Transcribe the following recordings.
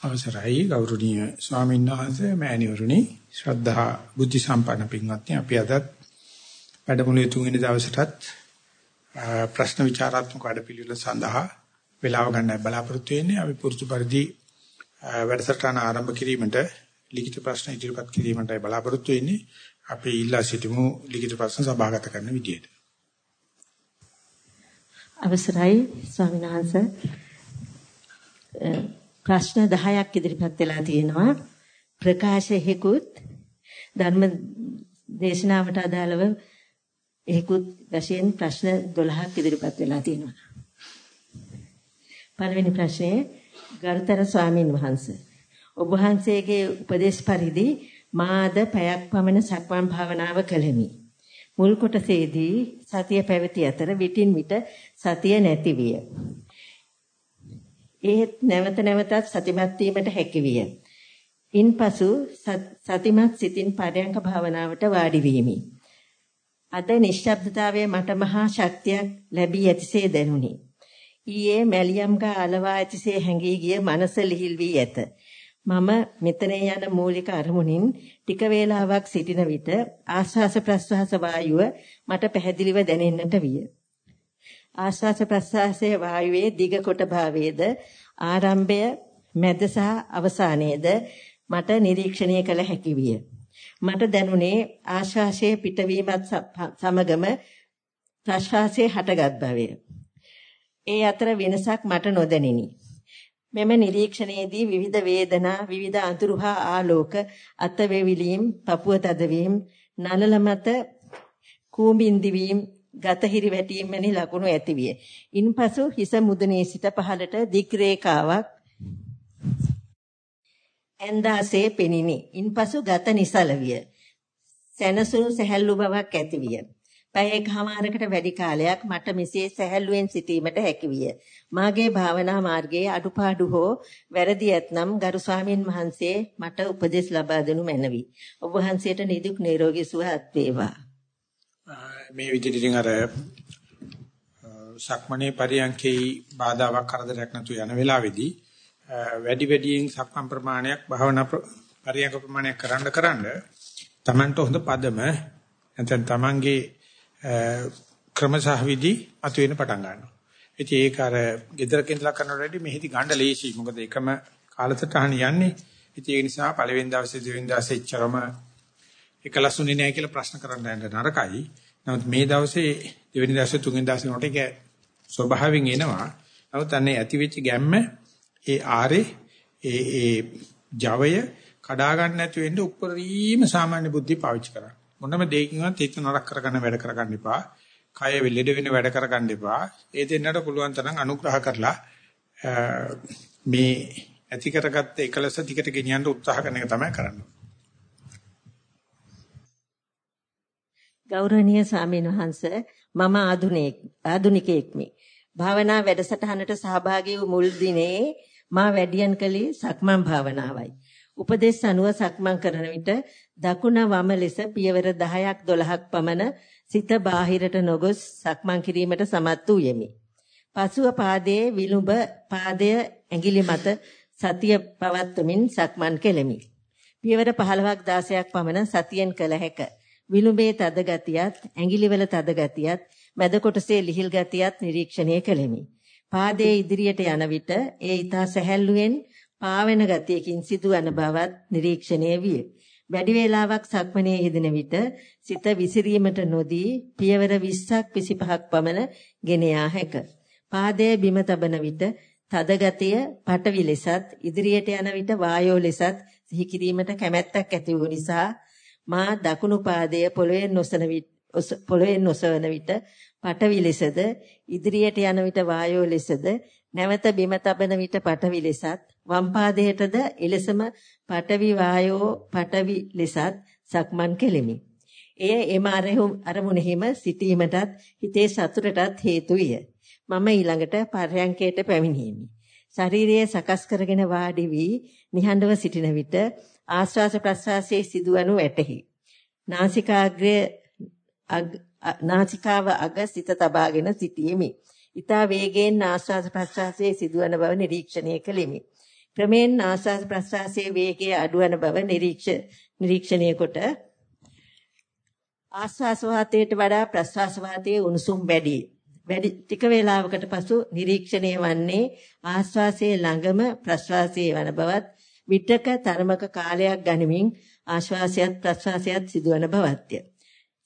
අවසරයි. ගෞරවනීය ස්වාමීන් වහන්සේ මෑණිවරුනි ශ්‍රද්ධා බුද්ධ සම්පන්න පින්වත්නි අපි අද වැඩමුළුවේ තුන්වෙනි දවසටත් ප්‍රශ්න විචාරාත්මක වැඩපිළිවෙල සඳහා වේලාව ගන්න බලාපොරොත්තු වෙන්නේ. අපි පුරුදු පරිදි වැඩසටහන ආරම්භ කිරීමට ලිඛිත ප්‍රශ්න ඉදිරිපත් කිරීමටයි බලාපොරොත්තු වෙන්නේ. අපි ඉල්ලා සිටිමු ලිඛිත ප්‍රශ්න සභාගත කරන විදියට. අවසරයි ස්වාමීන් වහන්සේ. ප්‍රශ්න 10ක් ඉදිරිපත් වෙලා තියෙනවා. ප්‍රකාශයකුත් ධර්ම දේශනාවට අදාළව ඒකුත් වශයෙන් ප්‍රශ්න 12ක් ඉදිරිපත් වෙලා තියෙනවා. පළවෙනි ප්‍රශ්නය ගරුතර ස්වාමින් වහන්සේ ඔබ වහන්සේගේ උපදේශ පරිදි මාද පැයක් පමණ සක්මන් භාවනාව කළෙමි. මුල් කොටසේදී සතිය පැවති අතර විටින් විට සතිය නැති විය. ඒත් නැවත නැවතත් සතිමත් වීමට හැකි විය. ඉන්පසු සතිමත් සිතින් පරයන්ක භාවනාවට වාඩි වීමි. අද නිශ්ශබ්දතාවයේ මට මහා ශක්තියක් ලැබී ඇතිසේ දැනුනි. ඊයේ මැලියම්ගා අලවා ඇතිසේ හැඟී ගිය මනස ලිහිල් වී ඇත. මම මෙතන යන මූලික අරමුණින් ටික වේලාවක් සිටින විට ආස්වාස ප්‍රස්වාස වායුව මට පැහැදිලිව දැනෙන්නට විය. ආශ්වාස ප්‍රශ්වාසයේ වායුවේ දිග කොට භාවයේද ආරම්භය මැද සහ අවසානයේද මට නිරීක්ෂණය කළ හැකි විය. මට දැනුනේ ආශ්වාසයේ පිටවීමත් සමගම ප්‍රශ්වාසයේ හටගත් බවය. ඒ අතර වෙනසක් මට නොදැනිනි. මෙම නිරීක්ෂණයේදී විවිධ වේදනා, විවිධ අඳුරු හා ආලෝක, අත වේවිලීම්, පපුව තදවීම, නලල මත කූඹින්දි වීම, ගතහිරි වැටීම වැනි ලකුණු ඇතිවිය. ඉන්පසු හිස මුදුනේ සිට පහළට දික් රේඛාවක් ඇන්දාසේ පෙනිනි. ඉන්පසු ගත නිසල විය. සැනසුණු සැහැල්ලු බවක් ඇතිවිය. පැය එකමාරකට වැඩි කාලයක් මට මෙසේ සැහැල්ලුවෙන් සිටීමට හැකිවිය. මාගේ භාවනා මාර්ගයේ අඩුපාඩු හෝ වැරදි ඇතනම් ගරු ස්වාමින් වහන්සේ මට උපදෙස් ලබා දෙනු මැනවි. ඔබ වහන්සේට නිදුක් නිරෝගී සුව අත් වේවා. මේ විදිහට ඉතින් අර සක්මණේ පරියන්කේ බාධාවක් කරදරයක් නැතු යන වෙලාවේදී වැඩි වැඩියෙන් සක්මන් ප්‍රමාණයක් භාවනා පරියන්ක ප්‍රමාණයක් කරන්න කරන්න Tamanට හොඳ පදම නැත්නම් Tamanගේ ක්‍රමසහ විදි අතු වෙන පටන් ගන්නවා. ඉතින් ඒක අර gedaraක ඉඳලා කරනකොට වැඩි මෙහිදී ගන්න ලේසි. මොකද එකම කාලසටහන යන්නේ. ඉතින් ඒ නිසා පළවෙනි දවසේ දෙවෙනි දවසේ ඉච්චරම එකලසුනේ නැහැ කියලා ප්‍රශ්න කරන්න යන්න නරකයි. නමුත් මේ දවසේ දෙවෙනි දවසේ තුන්වෙනි දවසේ උනට ඒක ස්වභාවයෙන් එනවා. නමුත් අන්නේ ඇති වෙච්ච ගැම්ම ඒ ආරේ ඒ ඒ ජවය කඩා ගන්න නැති වෙන්න උපරිම සාමාන්‍ය බුද්ධිය පාවිච්චි කරන්න. මොනම දෙයකින්වත් හිත නරක කරගන්න වැඩ කරගන්න එපා. කය වෙලෙඩ වෙන වැඩ කරගන්න එපා. ඒ දෙන්නට පුළුවන් තරම් අනුග්‍රහ කරලා මේ ඇති කරගත්ත එකලස ටිකට ගෙනියන්න උත්සාහ කරන එක තමයි කරන්නේ. ගෞරවනීය ස්වාමීන් වහන්ස මම ආදුනික ආදුනිකෙක්මි. භාවනා වැඩසටහනට සහභාගී වූ මුල් දිනේ මා වැඩියන් කළේ සක්මන් භාවනාවයි. උපදේශ අනුව සක්මන් කරන විට දකුණ වම ලෙස පියවර 10ක් 12ක් පමණ සිත බාහිරට නොගොස් සක්මන් කිරීමට සමත් වූ යෙමි. පසුව පාදයේ විලුඹ පාදය ඇඟිලි මත සතිය පවත්වමින් සක්මන් කෙලෙමි. පියවර 15ක් 16ක් පමණ සතියෙන් කළ හැකිය. විලුඹේ තද ගතියත්, ඇඟිලිවල තද ගතියත්, මැද කොටසේ ලිහිල් ගතියත් නිරීක්ෂණය කළෙමි. පාදයේ ඉදිරියට යන විට ඒ ඊතා සැහැල්ලුවෙන් පාවෙන ගතියකින් සිදුවන බවත් නිරීක්ෂණය විය. වැඩි වේලාවක් සක්මනේ යෙදෙන විට සිත විසිරීමට නොදී පියවර 20ක් 25ක් පමණ ගෙන යා හැක. පාදයේ බිම තබන විට තද ගතිය පටවි ලෙසත් ඉදිරියට යන විට වායෝ ලෙසත් සිහි කිරීමට කැමැත්තක් ඇති වූ නිසා මා දකුණු පාදය පොළවේ නොසන විට පොළවේ නොසවන විට පටවි ලෙසද ඉදිරියට යන විට වායෝ ලෙසද නැවත බිම තබන විට පටවි ලෙසත් වම් පාදයටද එලෙසම පටවි වායෝ පටවි ලෙසත් සක්මන් කෙලිමි. එය එම අරමුණෙහිම සිටීමටත් හිතේ සතුටටත් හේතු විය. මම ඊළඟට පර්යංකයට පැමිණීමි. ශරීරයේ සකස් කරගෙන වාඩි වී නිහඬව සිටින විට ආශ්වාස ප්‍රශ්වාසයේ සිදුවනු ඇතෙහි. නාසිකාග්‍රය නාසිකාව අග සිත තබාගෙන සිටීමි. ඊතා වේගයෙන් ආශ්වාස ප්‍රශ්වාසයේ සිදුවන බව නිරීක්ෂණය කළෙමි. ක්‍රමෙන් ආස්වාස් ප්‍රස්වාසයේ වේගය අඩුවන බව නිරීක්ෂණය කොට ආස්වාස් වාතයට වඩා ප්‍රස්වාස් වාතයේ උණුසුම් වැඩි. වැඩි ටික වේලාවකට පසු නිරීක්ෂණය වන්නේ ආස්වාසයේ ළඟම ප්‍රස්වාසයේ වන බවත් විටක තරමක කාලයක් ගනිමින් ආශ්වාසයත් ප්‍රශ්වාසයත් සිදුවන බවත්ය.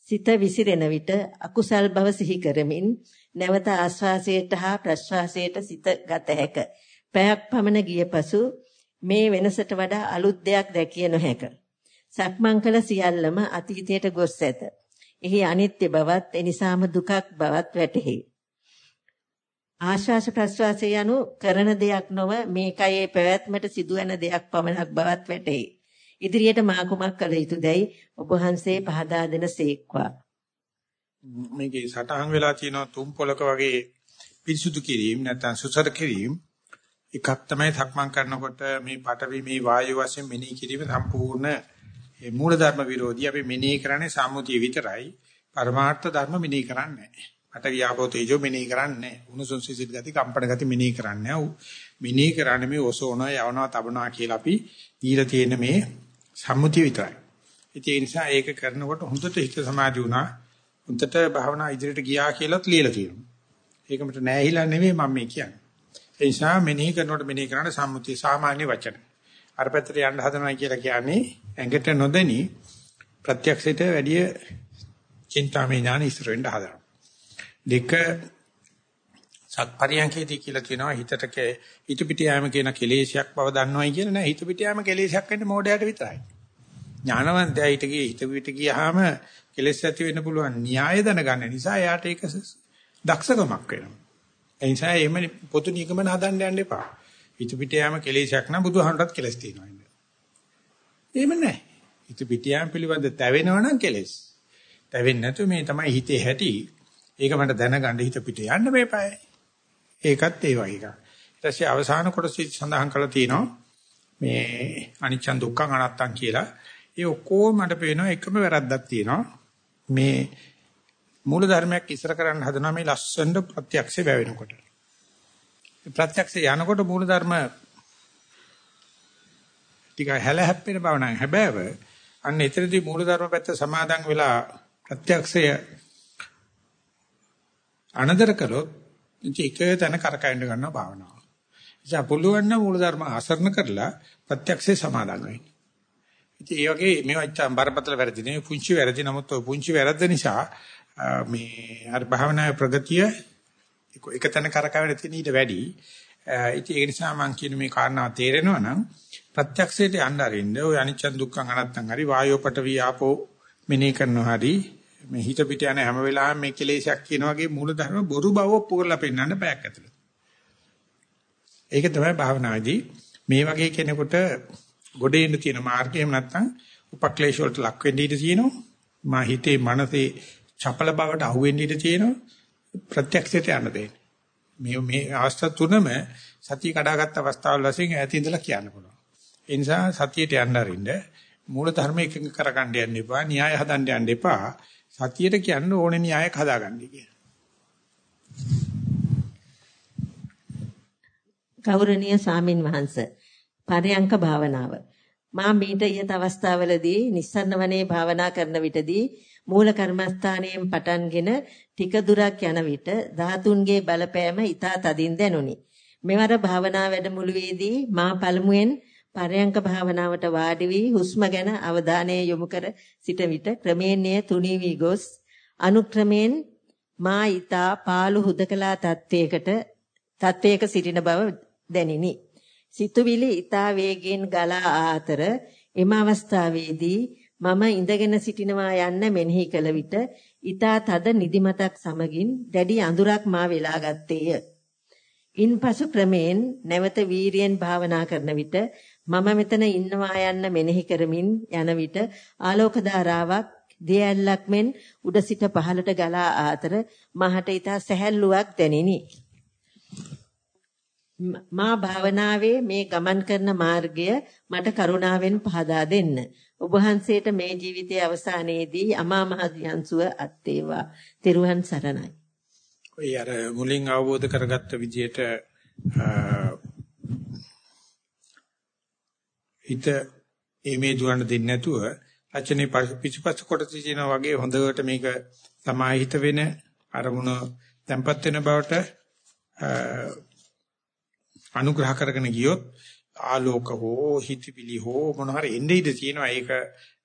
සිත විසිරෙන විට අකුසල් බව සිහි කරමින් නැවත ආශ්වාසයට හා ප්‍රශ්වාසයට සිත ගත හැක. පැයක් පමණ ගිය පසු මේ වෙනසට වඩා අලුත් දෙයක් දැකිය නොහැක. සක්මන් කළ සියල්ලම අතීතයට ගොස් ඇත. එහි අනිත්‍ය බවත් එනිසාම දුකක් බවත් වැටහි. ආශ්වාස ප්‍රශ්වාසය යනු කරන දෙයක් නොව මේ කයේ පැවැත්මට සිදුවන දෙයක් පමණක් බවත් වැටහි. ඉදිරියට මා කුමක් කළ යුතුදයි ඔබ වහන්සේ පහදා දෙන සේක්වා. මේකේ සටහන් වෙලා තියෙන තුම් පොලක වගේ පිරිසුදු කිරීම නැත්නම් සුසර කිරීම එකක් තමයි සක්මන් කරනකොට මේ පටවි මේ වායු වශයෙන් මෙනෙහි කිරීම සම්පූර්ණ මූලධර්ම විරෝධී අපි මෙනෙහි කරන්නේ සම්මුතිය විතරයි පරමාර්ථ ධර්ම මෙනෙහි කරන්නේ නැහැ. පටවි ආපෝ තේජෝ මෙනෙහි කරන්නේ උණුසුම් සිසිල් ගති කම්පන ගති මෙනෙහි කරන්නේ නැහැ. මෙනෙහි කරන්නේ මේ ඔසෝන යවනවා තබනවා කියලා අපි දීලා තියෙන මේ සම්මුතිය විතරයි. ඒ නිසා ඒක කරනකොට හොඳට හිත සමාධි වුණා. හොඳට භාවනා ඉදිරියට ගියා කියලාත් ලියලා තියෙනවා. ඒකමට නෑහිලා නෙමෙයි මම මේ කියන්නේ. ඒ නිසා මෙනෙහි කරනකොට මෙනෙහි කරන්න සම්මුතිය සාමාන්‍ය වචන. අර පැත්තට යන්න හදනවා කියලා කියන්නේ ඇඟට නොදෙනි ප්‍රත්‍යක්ෂයට වැඩිය චින්තාමය ඥාන ඉස්සර වෙන්න හදනවා. දෙක සත්පරියන්කේදී කියලා කියනවා හිතට හිත පිට යාම කියන කෙලේශයක් බව දන්නවයි කියන නෑ හිත පිට යාම කෙලේශයක් වෙන්නේ මොඩයට විතරයි. ඥානවන්තයා හිත ගියේ හිත පිට ගියාම කෙලෙස් ඇති වෙන්න පුළුවන් න්‍යාය දැනගන්න නිසා එයාට ඒක දක්ෂකමක් වෙනවා. ඒ නිසා එහෙම පොතු නිගමන හදන්න යන්න එපා. හිත පිට යාම කෙලෙසයක් නම් බුදුහාමරත් කෙලස් තියෙනවා ඉන්නේ. එහෙම නැහැ. හිත පිට යාම පිළිබඳ තැවෙනව නම් කෙලස්. තැවෙන්නේ නැතු මේ තමයි හිතේ හැටි. ඒක මට දැනගන්න හිත පිට යන්න මේපයි. ඒකත් ඒ වගේ එකක්. ඊට පස්සේ අවසාන කොටස සඳහන් කරලා තියෙනවා මේ අනිච්ච දුක්ඛ අනාත්තං කියලා. ඒ ඔක්කොම මට පේනවා එකම වැරද්දක් තියෙනවා. මේ මූල ධර්මයක් ඉස්සර කරන්න හදනවා මේ ලස්සනට ප්‍රත්‍යක්ෂේ වැවෙනකොට. ප්‍රත්‍යක්ෂේ යනකොට මූල ධර්ම ටික හැල හැප්පෙන බව නම් හැබෑව අන්න එතනදී මූල ධර්ම පැත්ත සමාදන් වෙලා ප්‍රත්‍යක්ෂය අනදර කළොත් එක තැන කරකැවෙන්න ගන්නවා භාවනාව. ඉතින් පුළුවන් නම් මූල ධර්ම අසරණ කරලා ප්‍රත්‍යක්ෂේ සමාදන් වෙන්න. ඉතින් ඒ වගේ මේවා බරපතල වැරදි නෙවෙයි පුංචි වැරදි නමුත් ඔය පුංචි වැරද්ද නිසා මේ අර භාවනාවේ ප්‍රගතිය එක තැන කරකවෙන තියෙන ඊට වැඩි. ඉතින් ඒ නිසා මම කියන මේ කාරණාව තේරෙනවා නම් ප්‍රත්‍යක්ෂයට යන්න අරින්න ඔය අනිච්ච දුක්ඛ අනත්තං හරි වායෝපට වියාපෝ මෙනේ කරනවා හරි මේ හිත පිට යන හැම වෙලාවෙම මේ කෙලේශයක් කියන වගේ මූල ධර්ම බොරු බව ඔප්පු කරලා පෙන්නන්න බෑක් ඇතුළේ. ඒක තමයි භාවනාවේදී මේ වගේ කෙනෙකුට ගොඩේ ඉන්න තියෙන මාර්ගය එහෙම නැත්නම් උපක්ලේශ වලට ලක් වෙන්න ඉඩ තියෙනවා. මා හිතේ මනසේ චපල බවට අහුවෙන්න ඉඩ තියෙනවා ප්‍රත්‍යක්ෂයට යන්න දෙන්නේ. මේ මේ අවස්ථා තුනම සතිය කඩාගත් අවස්ථාවල වශයෙන් ඈත ඉඳලා කියන්න පුළුවන්. ඒ නිසා සතියට යන්න අරින්න මූල ධර්ම එකඟ කරගන්න යන්න එපා, න්‍යාය හදන්න යන්න එපා. සතියට කියන්න ඕනේ න්‍යායක් හදාගන්න කියලා. ගෞරවනීය සාමින් වහන්සේ පරයන්ක භාවනාව මා මීට ඊට අවස්ථාවලදී නිස්සරණ වනේ භාවනා කරන විටදී මූල කර්මස්ථානයෙන් පටන්ගෙන ටික දුරක් යන විට ධාතුන්ගේ බලපෑම ඊතා තදින් දැනුනි. මෙවර භාවනා වැඩමුළුවේදී මා පළමුවෙන් පරයන්ක භාවනාවට වාඩි වී හුස්ම ගැන අවධානය යොමු කර සිට විට ක්‍රමයෙන් තුනී වී ගොස් අනුක්‍රමයෙන් මා ඊතා පාළු හුදකලා තත්වයකට තත්වයක සිටින බව දැනිනි. සිතුවිලි ඊතා වේගෙන් ගලා ආතර එම අවස්ථාවේදී මම ඉඳගෙන සිටිනවා යන්න මෙනෙහි කළ විට ඊතා තද නිදිමතක් සමගින් දැඩි අඳුරක් මා වෙලා ගත්තේය. ඉන්පසු ක්‍රමෙන් නැවත වීරියෙන් භාවනා කරන විට මම මෙතන ඉන්නවා යන්න මෙනෙහි කරමින් යන විට ආලෝක ධාරාවක් දියැලක් මෙන් උඩ සිට පහළට ගලා ආතර මහට ඊතා සැහැල්ලුවක් දැනිනි. මා භාවනාවේ මේ ගමන් කරන මාර්ගය මට කරුණාවෙන් පහදා දෙන්න. ඔබ වහන්සේට මේ ජීවිතයේ අවසානයේදී අමා මහ ධ්‍යානසුව අත්වේවා. තෙරුවන් සරණයි. ඔය අර මුලින් අවබෝධ කරගත්ත විදිහට හිත එමේ දුවන්න දෙන්නේ නැතුව රචනයේ පිටිපස්ස කොට තියෙනා වගේ හොඳට මේක සමාහිත වෙන අරමුණ tempat වෙන බවට අනුග්‍රහ කරගෙන ගියොත් ආලෝක හෝ හිතවිලි හෝ මොන හරි එන්නේ ඉඳ තියෙනවා. ඒක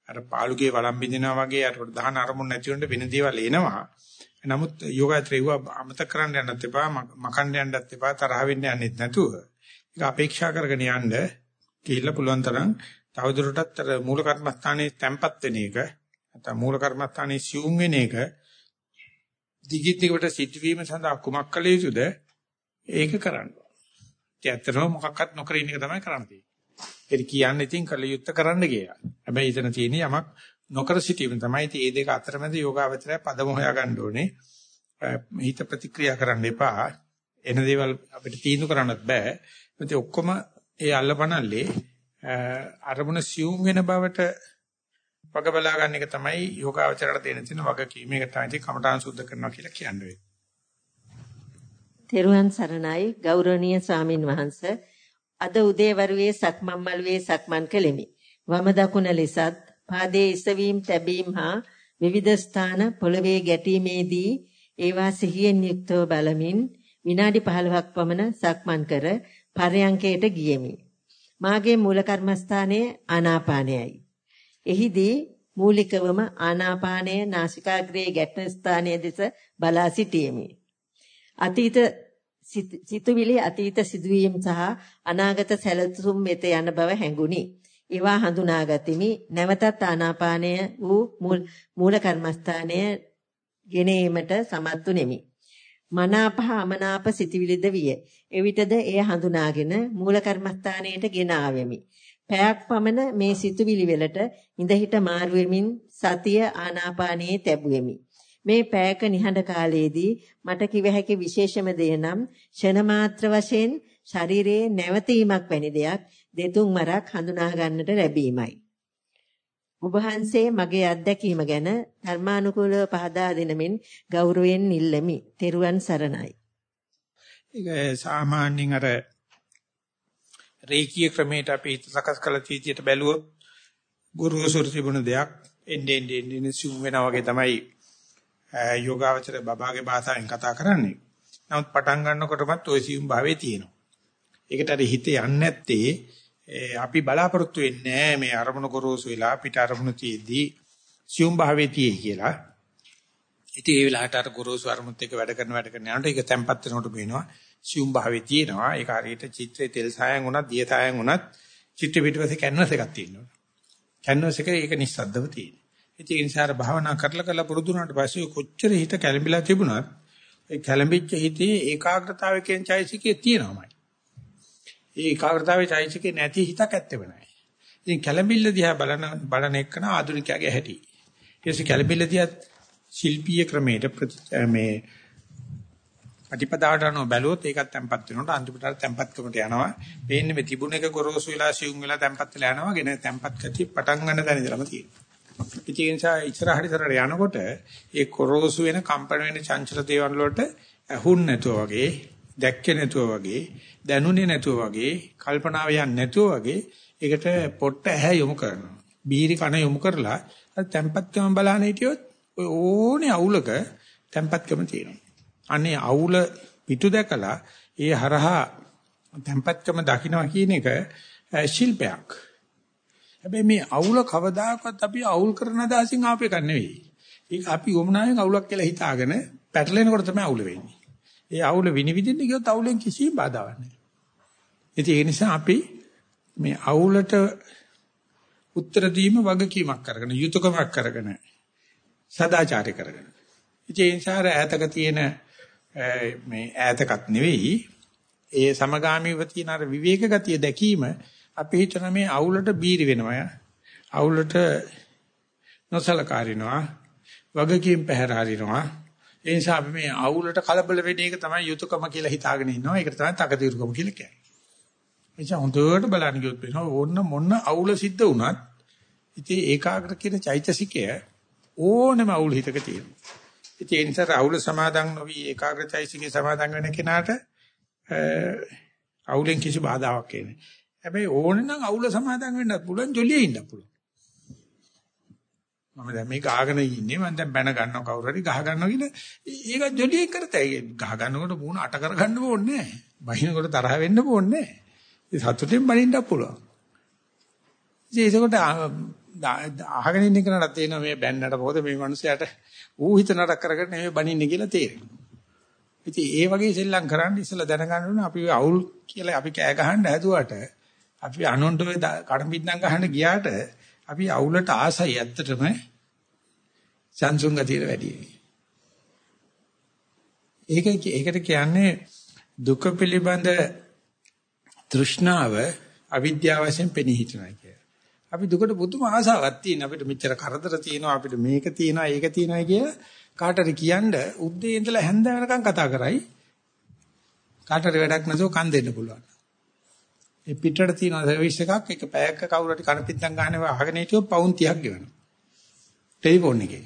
අර පාළුගේ වළම් බින්දිනවා වගේ අර ප්‍රධාන අරමුණ නැති වෙනට වෙන දේවල් එනවා. නමුත් යෝගාත්‍රේව අමතක කරන්න යන්නත් එපා මකන්න යන්නත් එපා තරහ වෙන්න යන්නෙත් නැතුව. ඒක අපේක්ෂා කරගෙන යන්න කියලා පුළුවන් තරම් තවදුරටත් අර මූල කර්මස්ථානයේ තැම්පත් වෙන එක නැත්නම් මූල කර්මස්ථානයේ සියුම් වෙන එක දිගින් දිගට සිටවීම සඳහා කුමක් කළ යුතුද ඒක කරන්න. ඒ ඇත්තටම මොකක්වත් නොකර ඉන්න එක තමයි කරන්න තියෙන්නේ. ඒක කියන්නේ ඉතින් කළ යුත්තේ කරන්න කියලා. හැබැයි එතන තියෙන්නේ යමක් නොකර සිටීම තමයි. ඉතින් මේ දෙක අතරමැද යෝගාවචරය පදම හොයා ගන්න ඕනේ. හිත ප්‍රතික්‍රියා කරන්න එපා. එන දේවල් අපිට තීන්දුව කරන්නත් බෑ. ඒත් ඔක්කොම ඒ අල්ලපනල්ලේ අරමුණ සියුම් වෙන බවට වග බලා ගන්න එක තමයි යෝගාවචරයට දෙන තියෙන වගකීම. ඒක තමයි කමඨාන් සුද්ධ කරනවා කියලා කියන්නේ. තෙරුවන් සරණයි ගෞරවනීය ස්වාමින් වහන්සේ අද උදේවරුේ සක්මන් මළුවේ සක්මන් කළෙමි. වම දකුණ ලෙසත් පාදයේ ඉසවීම තැබීම හා විවිධ ස්ථාන පොළවේ ගැටීමේදී ඒවා සිහියෙන් යුක්තව බලමින් විනාඩි 15ක් පමණ සක්මන් කර පරයන්කයට ගියෙමි. මාගේ මූල කර්මස්ථානයේ ආනාපානයයි. එහිදී මූලිකවම ආනාපානයේ නාසිකාග්‍රයේ ගැටෙන ස්ථානයේ දෙස බලා සිටියෙමි. අතීත සිතුවිලි අතීත සිදුවීම් සහ අනාගත සැලසුම් වෙත යන බව හැඟුණි. ඒවා හඳුනාගතිමි. නැවතත් ආනාපානය වූ මූල කර්මස්ථානය ගෙනීමට සමත් වෙමි. මනාපහ අමනාප සිතුවිලිද විය. එවිටද එය හඳුනාගෙන මූල කර්මස්ථානයට ගෙන ආවෙමි. පැයක් පමණ මේ සිතුවිලි වලට ඉඳහිට මාරු වෙමින් සතිය ආනාපානයේ තැබුවෙමි. මේ පැයක නිහඬ කාලයේදී මට කිව හැකි විශේෂම දෙය නම් ෂණ මාත්‍ර වශයෙන් ශරීරයේ නැවතීමක් වැනි දෙයක් දෙතුන් මරක් හඳුනා ගන්නට ලැබීමයි. ඔබ වහන්සේ මගේ අත්දැකීම ගැන ධර්මානුකූලව පහදා දෙනමින් ගෞරවයෙන් ඉල්ලමි. තෙරුවන් සරණයි. ඒක සාමාන්‍යයෙන් අර රේකී ක්‍රමයට අපි හිත සකස් කළ තීතියට බැලුවොත් ගුරුසුරු තිබුණ දෙයක් එන්නේ එන්නේ එන්නේ සිුම් වෙනා වගේ තමයි යෝගාවචර බබාගේ භාෂාවෙන් කතා කරන්නේ. නමුත් පටන් ගන්නකොටමත් ওই සිුම් භාවයේ තියෙනවා. ඒකට අර හිත යන්නේ නැත්තේ අපි බලාපොරොත්තු වෙන්නේ මේ අරමුණු ගොරෝසු වෙලා පිට අරමුණු තියේදී සියුම් භාවයේ තියේ කියලා. ඉතින් ඒ වෙලාවට අර ගොරෝසු අරමුණුත් එක්ක වැඩ කරන වැඩ කරන යනකොට ඒක තැම්පත් වෙනකොට පේනවා සියුම් භාවයේ තියෙනවා. ඒක හරියට චිත්‍රයේ තෙල් සායන් වුණත් දිය සායන් වුණත් චිත්‍ර පිටපස්සේ කැන්වස් එකක් තියෙනවා. කැන්වස් එකේ ඒක නිස්සද්දව තියෙනවා. ඉතින් ඒ නිසා භාවනා කරලා කරලා පුරුදු වුණාට පස්සේ කොච්චර හිත කැළඹිලා තිබුණත් ඒ කැළඹිච්ච හිතේ ඒකාග්‍රතාවයෙන් චෛසිකේ තියෙනවාමයි. ඒ ඒකාග්‍රතාවයේ චෛසිකේ නැති හිතක් ඇත්තෙම නැහැ. ඉතින් කැළඹිල්ල දිහා බලන බලන එකන ආධුනිකයාගේ හැටි. ඊටසේ කැළඹිල්ල දිහා ශිල්පීය ක්‍රමයට මේ ප්‍රතිපදාවට අනුව බැලුවොත් ඒකත් තැම්පත් වෙනකොට අන්තිමට තැම්පත්කමට යනවා. වෙන්නේ මේ තිබුණ එක ගොරෝසු වෙලා සියුම් වෙලා තැම්පත් වෙලා යනවා. ගෙන තැම්පත් ගතිය පටන් ගන්න තැන ඉඳලම තියෙනවා. ඉතින් ඒ නිසා ඉස්සරහට ඉස්සරහට යනකොට ඒ කොරෝසු වෙන කම්පන වෙන චංචල දේවල් වලට ඇහුන් නැතුව වගේ දැක්කේ නැතුව වගේ දැනුනේ නැතුව වගේ කල්පනාව යන්නේ නැතුව වගේ ඒකට පොට්ට ඇහැ යොමු කරනවා. බීරි කන යොමු කරලා තැම්පත්කම බලන්න හිටියොත් ඔය ඕනේ අවුලක තැම්පත්කම තියෙනවා. අනේ අවුල පිටු දැකලා ඒ හරහා තැම්පත්කම දකින්නවා කියන එක ශිල්පයක්. හැබැයි මේ අවුල කවදාකවත් අපි අවුල් කරන දාසින් ආපු එකක් නෙවෙයි. ඒක අපි වමනාවෙන් අවුලක් කියලා හිතාගෙන පැටලෙනකොට තමයි අවුල වෙන්නේ. ඒ අවුල විනිවිදින්න ගියොත් අවුලෙන් කිසිම බාධාවක් නැහැ. ඉතින් ඒ නිසා අපි මේ අවුලට උත්තර දීම වගකීමක් කරගෙන යුතුයකමක් කරගෙන සදාචාරය කරගෙන. ඉතින් ඒ නිසා ඈතක තියෙන මේ ඈතකත් නෙවෙයි ඒ සමගාමීව තියෙන අර විවේක ගතිය දැකීම අපි හිතන මේ අවුලට බීරි වෙනවා අවුලට නොසලකාරිනවා වගකීම් පැහැර හරිනවා ඒ නිසා අපි මේ අවුලට කලබල වෙන එක තමයි යුතුයකම කියලා හිතාගෙන ඉන්නවා. ඒකට තමයි තකතිරුකම කියලා කියන්නේ. එනිසා හොඳට බලන්න ගියොත් වෙනවා ඕන්න මොන අවුල සිද්ධ වුණත් ඉතින් ඒකාග්‍ර කියන චෛතසිකය ඕනම අවුල් හිතක තියෙනවා. ඉතින් ඒ නිසා අවුල සමාදන් නොවි ඒකාග්‍ර චෛතසිකේ සමාදන් වෙන කෙනාට අවුලෙන් කිසි බාධාවක් එන්නේ. හැබැයි ඕනේ නම් අවුල සමාදන් වෙන්නත් පුළුවන් ජොලියේ ඉන්නත් පුළුවන්. මම දැන් මේක ආගෙන ඉන්නේ මම දැන් බැන ගන්නවා කවුරු හරි ගහ ගන්නවා කියලා ඒක ජොලියෙන් කරතයි ගහ ගන්නකොට මූණ අට කර ගන්න ඕනේ නැහැ. බහිනකොට තරහ වෙන්න ඕනේ නැහැ. ඒ සතුටෙන් බලින්නත් පුළුවන්. ඉතින් ඒකට අහගෙන ඉන්න කෙනාට තේරෙනවා මේ බැන්නට මොකද මේ මිනිස්යාට ඌ හිත නරක කරගෙන මේ බනින්නේ කියලා තේරෙනවා. ඉතින් ඒ වගේ සෙල්ලම් කරන්න ඉස්සලා දැනගන්න ඕනේ අපි අවුල් කියලා අපි කෑ ගහන්න හැදුවට අපි අනුන්ට ඔය කඩමින්නම් ගහන්න ගියාට අපි අවුලට ආසයි ඇත්තටම සංසුන් ගතියට වැඩි. ඒක ඒකට කියන්නේ දුක පිළිබඳ තෘෂ්ණාව අවිද්‍යාව වශයෙන් පෙනී හිටිනවා කියලා. අපි දුකට පුදුම ආසාවක් තියෙන අපිට මෙච්චර කරදර තියෙනවා අපිට මේක තියෙනවා ඒක තියෙනවා කිය කාටට කියන්න උද්දී ඉඳලා හැන්ද වෙනකන් කතා කරයි. කාටට වැඩක් නැතුව කන් දෙන්න පුළුවන්. ඒ පිටරට තියෙන සර්විස් එකක් එක පැයක කවුරු හරි කණපින්තම් ගන්නවා අහගෙන හිටියොත් පවුන් 30ක් ගෙවනවා. ටෙලිෆෝන් එකේ.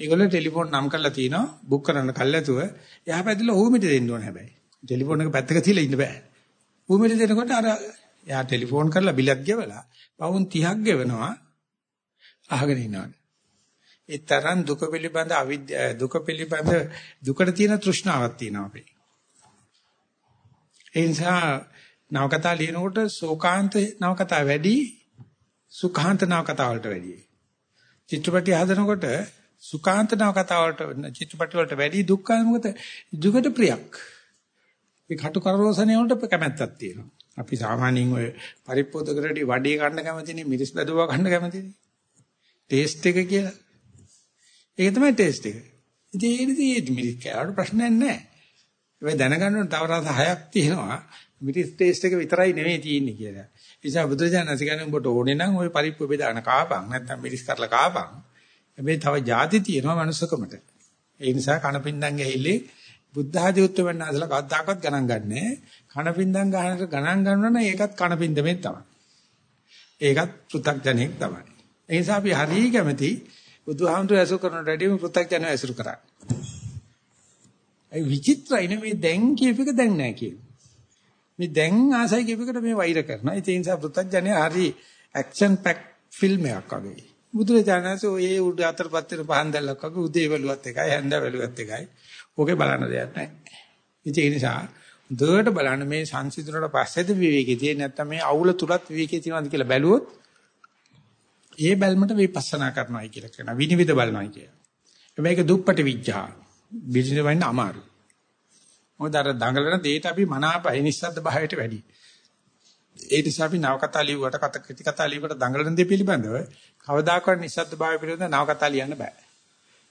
ඒගොල්ලෝ ටෙලිෆෝන් නම් කරලා තිනවා බුක් කරන්න කල්ැතුව එහා පැත්තට ඌමිට දෙන්න ඕන හැබැයි. ටෙලිෆෝන් එක පැත්තක තියලා ඉන්න බෑ. ඌමිට දෙනකොට අර එයා ටෙලිෆෝන් කරලා බිලක් ගෙවලා පවුන් 30ක් ගෙවනවා අහගෙන ඉන්නවා. ඒ තරම් දුක පිළිබඳ අවිද්‍යාව දුක පිළිබඳ දුකට තියෙන තෘෂ්ණාවක් තියෙනවා අපේ. ඒ නිසා නවකතා ලියනකොට ශෝකාන්ත නවකතා වැඩි සුඛාන්ත නවකතා වලට වැඩි. චිත්‍රපටි හදනකොට සුඛාන්ත නවකතා වලට චිත්‍රපටි වලට වැඩි දුක්ඛ මොකද දුකට ප්‍රියක්. ඒ කටු කරරෝසනේ වලට කැමැත්තක් තියෙනවා. අපි සාමාන්‍යයෙන් ඔය පරිප්පෝදකරටි වඩේ ගන්න කැමතිනේ මිරිස් බදුවා ගන්න කැමතිනේ. ටේස්ට් එක කියලා. ඒක තමයි ටේස්ට් එක. ඉතින් ඒ ඉතින් මිරිස් කෑවට ප්‍රශ්නයක් නැහැ. ඒ දැනගන්න ඕන තව රස හයක් තියෙනවා. මිරිස් ටේස්ට් එක විතරයි නෙමෙයි තියෙන්නේ කියලා. ඒ නිසා බුදුරජාණන් කියන්නේ උඹට ඕනේ නම් ওই පරිප්පු බෙදාන කාපන් නැත්නම් මිරිස් කරලා කාපන්. හැබැයි තව ಜಾති තියෙනවා මනුස්සකමට. ඒ නිසා කණපින්දන් ගහILLේ බුද්ධ ආදී උත්තරවන්න අදලා කද්දාකවත් ගණන් ගන්නෑ. කණපින්දන් ගහනට ගණන් ගන්නවා නම් ඒකත් කණපින්දමේ තමයි. ඒකත් පෘථග්ජනෙක් තමයි. ඒ නිසා අපි හරි කැමති බුදුහාමුදුරුවෝ ඇසුර කරන රැඩියම පෘථග්ජනව ඇසුර කරා. ඒ විචිත්‍රයි නේ මේ දැන් කියපේක දැන් නෑ කියන්නේ. මේ දැන් ආසයි කියපෙකට මේ වෛර කරනවා. ඒ නිසා පෘථග්ජනය හරි ඇක්ෂන් පැක් ෆිල්ම් එකක් වගේ. බුදුරජාණන්සේ ඔය උඩ අතරපත් වෙන පහන් දැල්ලක් වගේ උදේ වැළුවත් එකයි හැන්ද වැළුවත් එකයි. ඕකේ බලන්න දෙයක් නැහැ. ඉතින් ඒ නිසා දුවට බලන්න මේ සංසිඳුනට පස්සේද විවේකේ තියෙන්නේ නැත්නම් මේ අවුල තුලත් විවේකේ තියෙනවද කියලා බැලුවොත් ඒ බැල්මට විපස්සනා කරනවායි කියලා කියනවා. විනිවිද බලනවායි කියලා. මේක දුප්පට විඥා. බිරිඳ වෙන්න අමාරුයි. මොකද අර දඟලන දෙයට අපි මනාපයි නිස්සද්ද භාවයට වැඩි. ඒ නිසා අපි නවකතා ලියුවට කත කෘති කතා ලියුවට දඟලන දේ පිළිබඳව කවදාකවත් නිස්සද්ද භාවය පිළිබඳව නවකතා ලියන්න බෑ.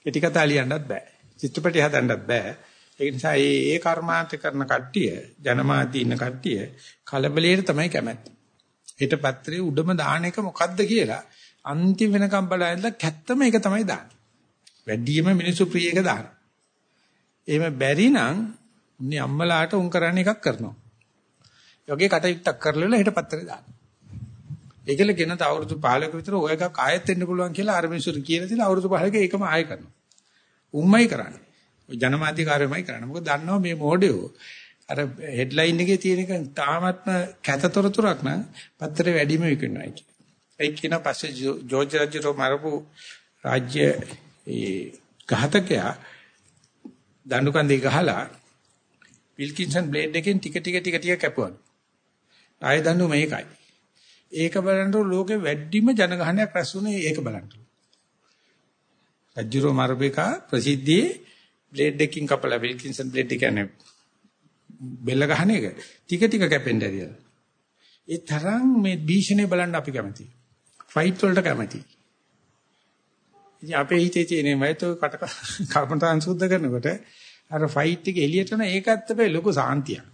කෙටි කතා ලියන්නත් බෑ. චිත්‍රපටි හදන්නත් බෑ. ඒ නිසා මේ ඒ කර්මාන්ත කරන කට්ටිය ජනමාති ඉන්න කට්ටිය කලබලයට තමයි කැමැත්තේ. හෙට පත්‍රයේ උඩම දාන එක මොකද්ද කියලා අන්තිම වෙනකම් බලලා කැත්තම ඒක තමයි දාන්නේ. වැඩිම මිනිසු ප්‍රිය එක දාන. එහෙම බැරි නම් උන්නේ අම්මලාට උන් කරන්නේ එකක් කරනවා. ඒ වගේ කටයුත්තක් කරලා හෙට පත්‍රේ දාන්න. ඒකල කියන ත අවුරුදු 15ක විතර ඔය එකක් ආයෙත් එන්න පුළුවන් කියලා අර මිනිස්සුන්ට කියලා තියලා අවුරුදු 15ක ඒකම ආයෙ කරනවා. උම්මයි කරන්නේ. ඔය ජනමාධ්‍යකාරයමයි කරන්නේ. මොකද දන්නවා මේ මොඩියෝ අර හෙඩ්ලයින් එකේ තියෙන එක තාමත්ම කැතතොරතුරක් නම් පත්‍රේ වැඩිම විකුණනවා කියන. ඒ කියන පස්සේ ජෝර්ජ් රජුරෝ මරපු රාජ්‍ය ඒ ඝාතකයා දඬු කන්දේ ගහලා විල්කින්සන් බ්ලේඩ් එකෙන් ටික ටික ටික ටික කැපුවා. ආයෙ දන්නු මේකයි. ඒක බලනකොට ලෝකේ වැඩිම ජනගහනයක් රැස් වුණේ ඒක බලන්න. රජුරෝ මරබේකා ප්‍රසිද්ධියේ බ්ලේඩ් එකකින් කපලා විල්කින්සන් බ්ලේඩ් එක කියන්නේ බෙල්ල ගහන එක ටික ටික කැපෙන්න ඇරියලා. ඒ තරම් මේ භීෂණය බලන්න අපි කැමතියි. ෆයිට් වලට කැමතියි. ඉතින් අපේ හිතේ තියෙන මේතෝ කට කර්මතාන් සුද්ධ කරනකොට අර ෆයිට් එක එළියට යන ඒකත් අපේ ලොකු සාන්තියක්.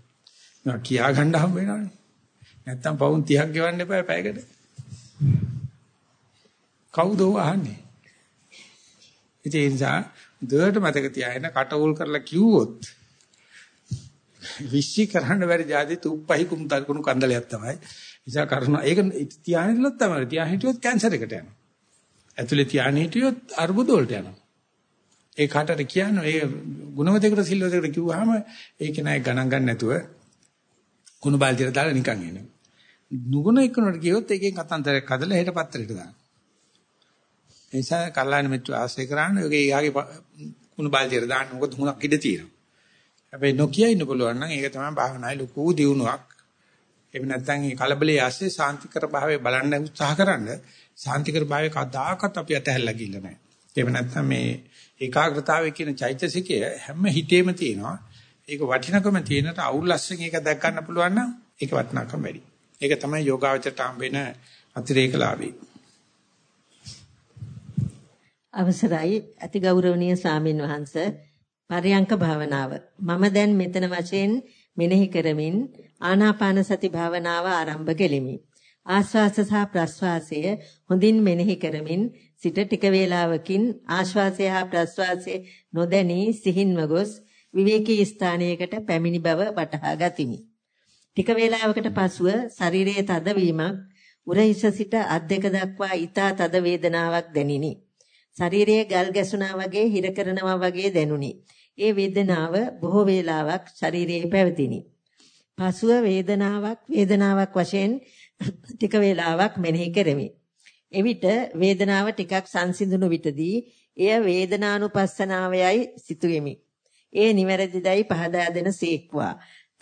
මම කියා ගන්න හම්බ වෙනවනේ. නැත්තම් පවුන් 30ක් ගෙවන්න එපා පැයකට. කවුද අහන්නේ? ඉතින් ඒ නිසා දෙයට මතක තියාගෙන කට උල් කරලා කිව්වොත් විශ්චි කරන්න බැරි જાති තුප්පහි කුම්තල් කුණු කන්දලයක් තමයි. නිසා කරුණා ඒක තියාගෙන ඉන්නොත් තමයි. තියා හිටියොත් කැන්සර් එකට යනවා. ඇතුලේ තියාගෙන හිටියොත් අර්බුද වලට යනවා. ඒ කාටට කියන්නේ ඒ ගුණවතෙකුට සිල්වතෙකුට කිව්වහම ඒක නෑ ගණන් ගන්න නැතුව කුණු බාල්දියට දාලා නිකන් එනවා. නුගුණ එක්කනට ගියොත් එකෙන් කතන්දරයක් හදලා හෙට පත්‍රයට දානවා. ඒ නිසා කල්ලාන මිත්‍ර ආශ්‍රය කරන්නේ ඔගේ යාගේ කුණු බාල්දියට දාන්න මොකද හුණක් ඉඳ තියෙනවා. හැබැයි නොකිය ඉන්න පුළුවන් නම් ඒක තමයි භාවනාවේ ලොකු දියුණුවක්. එහෙම නැත්නම් මේ කලබලයේ ඇස්සේ සාන්තිකර භාවය බලන්න උත්සාහ කරන්න සාන්තිකර භාවය කදාකත් අපි අතහැරලා ගිල්ල නැහැ. එහෙම නැත්නම් මේ ඒකාග්‍රතාවය කියන චෛතසිකය හැම හිතේම තියෙනවා. ඒක වටිනකම තියෙනට අවුල් ලස්සන එක දැක් ගන්න පුළුවන් නම් ඒක වටිනාකම වැඩි. ඒක තමයි යෝගාවචරයට හම් වෙන අතිරේක ලාභය. අවසරයි අතිගෞරවනීය සාමින් වහන්ස පරියංක භාවනාව මම දැන් මෙතන වශයෙන් මෙනෙහි කරමින් ආනාපාන සති භාවනාව ආරම්භ කෙලිමි ආශ්වාස සහ ප්‍රශ්වාසය හොඳින් මෙනෙහි කරමින් සිට ටික වේලාවකින් ආශ්වාසය හා ප්‍රශ්වාසය නොදැනී සිහින්ව ගොස් විවේකී ස්ථානයකට පැමිණි බව වටහා ගතිමි ටික වේලාවකට පසුව ශරීරයේ තදවීමක් උරහිස සිට අත් දෙක දක්වා ඊතා තද වේදනාවක් දැනිනි ශරීරයේ ගල් ගැසුණා වගේ හිර කරනවා වගේ දැනුනි. ඒ වේදනාව බොහෝ වේලාවක් ශරීරයේ පැවතිනි. පසුව වේදනාවක් වේදනාවක් වශයෙන් ටික වේලාවක් මෙනෙහි කෙරෙමි. එවිට වේදනාව ටිකක් සංසිඳුණු විටදී එය වේදනානුපස්සනාවයයි සිතුවෙමි. ඒ නිවැරදිදයි පහදා දෙන සීක්වා.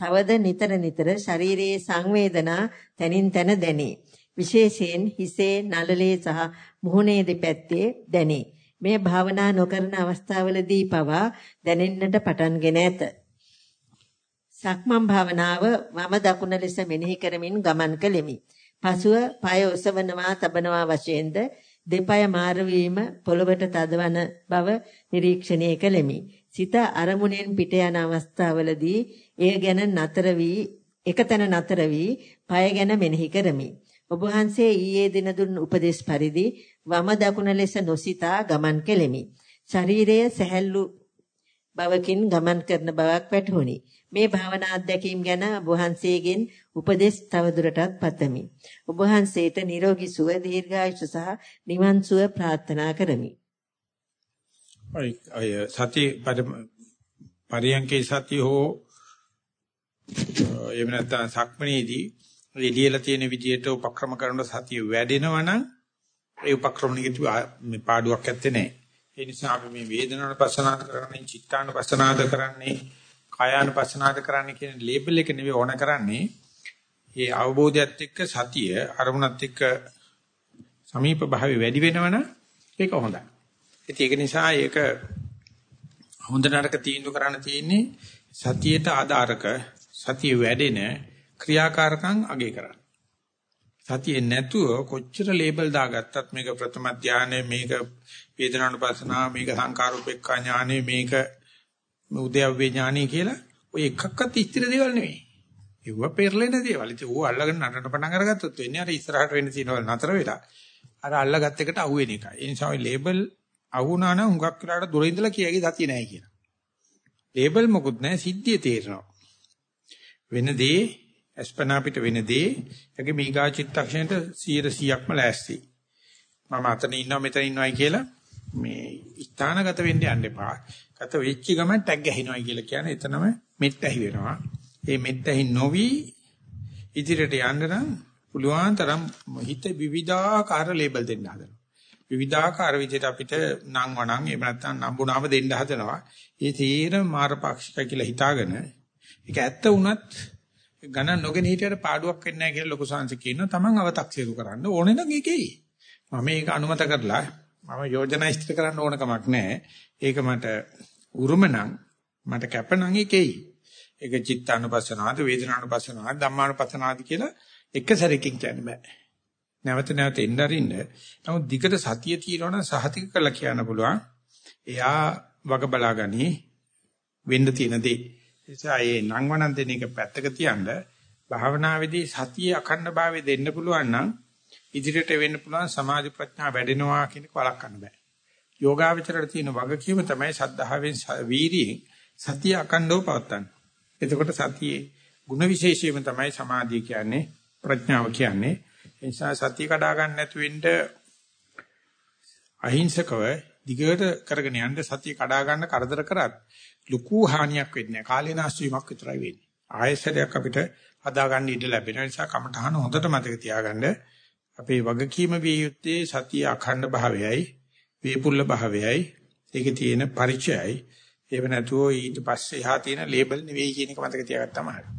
තවද නිතර නිතර ශරීරයේ සංවේදනා තනින් තන දැනේ. විශේෂයෙන් හිසේ නළලේ සහ මුහුණේ දෙපැත්තේ දැනේ. මේ භාවනා නොකරන අවස්ථාවලදී පවා දැනෙන්නට පටන්ගෙන ඇත. සක්මන් භාවනාව වම දකුණ ලෙස මෙනෙහි කරමින් ගමන් කළෙමි. පසුව পায় ඔසවනවා තබනවා වශයෙන්ද දෙපය මාරවීම පොළවට තදවන බව නිරීක්ෂණය කළෙමි. සිත අරමුණෙන් පිට යන අවස්ථාවලදී එය ගැන නතර වී එකතැන නතර වී পায় ගැන මෙනෙහි කරමි. ඔබ වහන්සේ ඊයේ දින දුන් උපදේශ පරිදි වම දකුණ ලෙස නොසිතා ගමන් කෙලෙමි. ශරීරය සැහැල්ලු බවකින් ගමන් කරන බවක් වැටහුණි. මේ භාවනා අධ්‍යක්ීම් ගැන ඔබ වහන්සේගෙන් උපදෙස් තවදුරටත් පතමි. ඔබ වහන්සේට නිරෝගී සුව දීර්ඝායුෂ සහ නිවන් සුව ප්‍රාර්ථනා කරමි. අය සති පරියන්කේ සති හෝ එහෙම නැත්නම් සක්මණේදී එළියලා තියෙන විදියට උපක්‍රම කරන සතිය වැඩෙනවා නම් ඒ උපක්‍රම නිගිටි මේ පාඩුවක් ඇත්තේ නැහැ. ඒ නිසා අපි මේ වේදනාවන පස්සනාද කරන්නේ, චිත්තාන පස්සනාද කරන්නේ, කායාන පස්සනාද කරන්නේ කියන ලේබල් එක නෙවෙයි ඕන කරන්නේ. මේ අවබෝධයත් එක්ක සතිය අරමුණත් එක්ක සමීප භාවය වැඩි වෙනවනම් ඒක හොඳයි. ඒක නිසා ඒක හොඳ නරක තීන්දුව කරන්න තියෙන්නේ සතියට ආධාරක සතිය වැඩෙන ක්‍රියාකාරකම් අගය කරන්න. සතියේ නැතුව කොච්චර ලේබල් දාගත්තත් මේක ප්‍රථම ධානය මේක වේදනානුපස්සනා මේක සංකාරූපේක්ඛා ඥානෙ මේක උද්‍යව්‍ය ඥානෙ කියලා ඔය එකක්වත් ඉස්තර දේවල් නෙවෙයි. ඒව පෙරලෙන දේවල්. ඉතින් ඌ අල්ලගෙන නටන පටන් අරගත්තොත් වෙන්නේ අර ඉස්සරහට වෙන්න තියෙනවල් නතර වෙලා. අර අල්ලගත් එකට අහු වෙන එකයි. ඒ නිසා ඔය ලේබල් අහුණා නම් හුඟක් වෙලාට දොර ඉඳලා කියයි සතිය නැහැ කියලා. ලේබල් මොකුත් නැහැ සිද්ධිය තේරෙනවා. වෙන දේ අස්පනා පිට වෙන දේ යගේ මීගා චිත්තක්ෂණයට 100%ක්ම ලෑස්ති. මම අතන ඉන්නවා මෙතන ඉන්නවයි කියලා මේ ස්ථානගත වෙන්න යන්න එපා. ගත වෙච්ච ගමන් ටැග් ගහිනවයි කියලා කියන්නේ එතනම මෙත් ඇහි වෙනවා. ඒ මෙත් ඇහි නොවි ඉදිරියට යන්න නම් පුළුවන් තරම් හිත විවිධාකාර ලේබල් දෙන්න හදනවා. විවිධාකාර විදිහට අපිට නම් වණන් එහෙම නැත්නම් නම්බුනාම දෙන්න හදනවා. ඒ තීර මාරපාක්ෂික කියලා හිතාගෙන ඒක ඇත්ත වුණත් ගණන් නොගෙන හිටියට පාඩුවක් වෙන්නේ නැහැ කියලා ලොකු සංසි කියනවා. Taman අව탁සිරු කරන්න ඕනේ නම් ඒකෙයි. මම මේක අනුමත කරලා මම යෝජනා ඉදිරි කරන්න ඕන කමක් නැහැ. ඒක මට උරුම නම් මට කැප නම් ඒකෙයි. ඒක චිත්තානුපස්සනාද වේදනානුපස්සනාද ධම්මානුපස්සනාද කියලා එක සැරකින් කියන්න බෑ. නැවත නැවත එන්න අරින්න. නමුත් දිගට සතිය තියෙනවනම් සහතික කරලා කියන්න පුළුවන්. එයා වග බලාගනි වෙන්න තියෙන දේ. නිසා ඒ නංවනන් දෙන එක පැත්තක තියන්න භාවනාවේදී සතිය අඛණ්ඩභාවය දෙන්න පුළුවන් නම් ඉදිරියට වෙන්න පුළුවන් සමාධි ප්‍රඥා වැඩෙනවා කියන එක වළක්වන්න බෑ. යෝගාවචරයට තියෙන වගකීම තමයි සද්ධාවෙන් වීරියෙන් සතිය අකණ්ඩව පවත්තන්න. එතකොට සතියේ ಗುಣ විශේෂයම තමයි සමාධිය කියන්නේ ප්‍රඥාව කියන්නේ. ඒ නිසා සතිය කඩා ගන්න නැතු වෙන්න අහිංසකව දිගට කරගෙන යන්න සතිය කඩා ගන්න කරදර කරත් ලুকু හානියක් වෙන්නේ නැහැ. කාලේනාස් වීමක් විතරයි වෙන්නේ. ආයෙසරයක් අපිට හදා ගන්න ඉඩ ලැබෙන නිසා කමඨහන හොඳට මතක තියාගන්න අපේ වගකීම විය යුත්තේ සතිය අඛණ්ඩ භාවයයි වේපුල්ල භාවයයි ඒකේ තියෙන පරිචයයි ඒව නැතුව ඊට පස්සේ එහා තියෙන ලේබල් නෙවෙයි කියන එක මතක තියාගත්තාම හරියි.